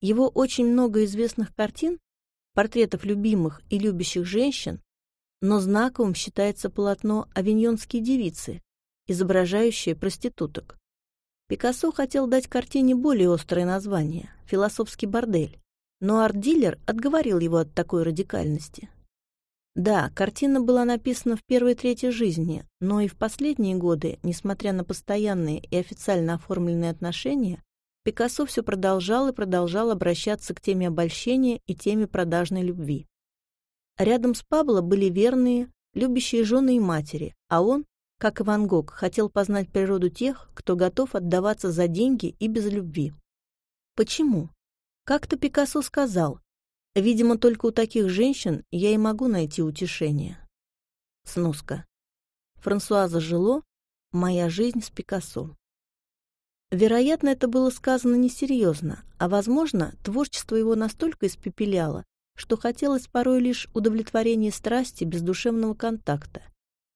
Его очень много известных картин, портретов любимых и любящих женщин, но знаковым считается полотно «Авиньонские девицы», изображающее проституток. Пикассо хотел дать картине более острое название – «Философский бордель», но арт-дилер отговорил его от такой радикальности. Да, картина была написана в первой трети жизни, но и в последние годы, несмотря на постоянные и официально оформленные отношения, Пикассо все продолжал и продолжал обращаться к теме обольщения и теме продажной любви. Рядом с Пабло были верные, любящие жены и матери, а он как и Ван Гог, хотел познать природу тех, кто готов отдаваться за деньги и без любви. Почему? Как-то Пикассо сказал, «Видимо, только у таких женщин я и могу найти утешение». Сноска. Франсуаза Жило «Моя жизнь с Пикассо». Вероятно, это было сказано несерьезно, а, возможно, творчество его настолько испепеляло, что хотелось порой лишь удовлетворения страсти без душевного контакта,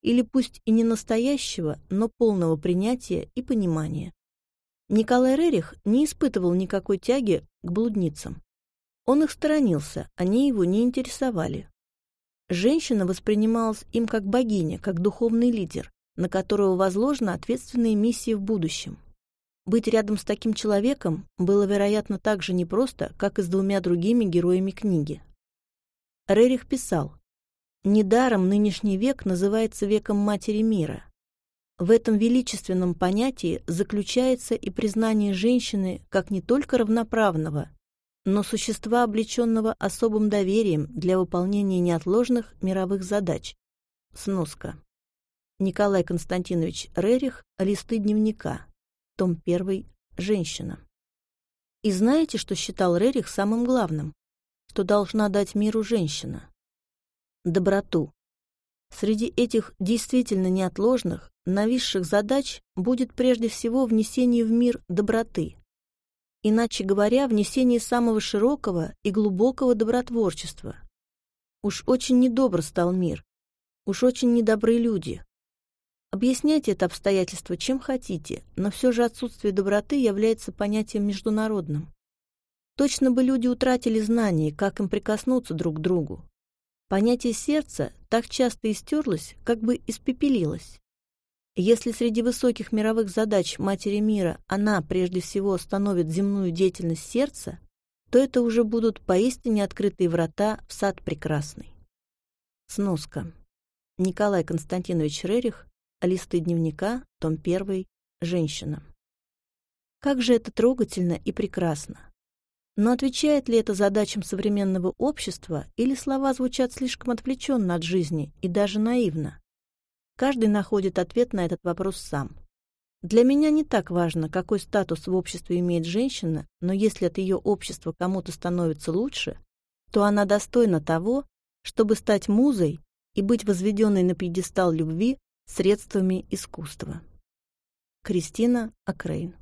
или пусть и не настоящего, но полного принятия и понимания. Николай Рерих не испытывал никакой тяги к блудницам. Он их сторонился, они его не интересовали. Женщина воспринималась им как богиня, как духовный лидер, на которого возложена ответственная миссия в будущем. Быть рядом с таким человеком было, вероятно, так же непросто, как и с двумя другими героями книги. Рерих писал, Недаром нынешний век называется веком Матери мира. В этом величественном понятии заключается и признание женщины как не только равноправного, но существа, облеченного особым доверием для выполнения неотложных мировых задач. Сноска. Николай Константинович Рерих «Листы дневника», том 1, «Женщина». И знаете, что считал Рерих самым главным? Что должна дать миру женщина доброту. Среди этих действительно неотложных, нависших задач будет прежде всего внесение в мир доброты. Иначе говоря, внесение самого широкого и глубокого добротворчества. Уж очень недобр стал мир, уж очень недобры люди. Объясняйте это обстоятельство чем хотите, но все же отсутствие доброты является понятием международным. Точно бы люди утратили знание, как им прикоснуться друг к другу, Понятие сердца так часто истерлось, как бы испепелилось. Если среди высоких мировых задач Матери мира она прежде всего становит земную деятельность сердца, то это уже будут поистине открытые врата в сад прекрасный. Сноска. Николай Константинович Рерих, листы дневника, том 1, женщина. Как же это трогательно и прекрасно. Но отвечает ли это задачам современного общества, или слова звучат слишком отвлеченно от жизни и даже наивно? Каждый находит ответ на этот вопрос сам. Для меня не так важно, какой статус в обществе имеет женщина, но если от ее общества кому-то становится лучше, то она достойна того, чтобы стать музой и быть возведенной на пьедестал любви средствами искусства. Кристина Акрейн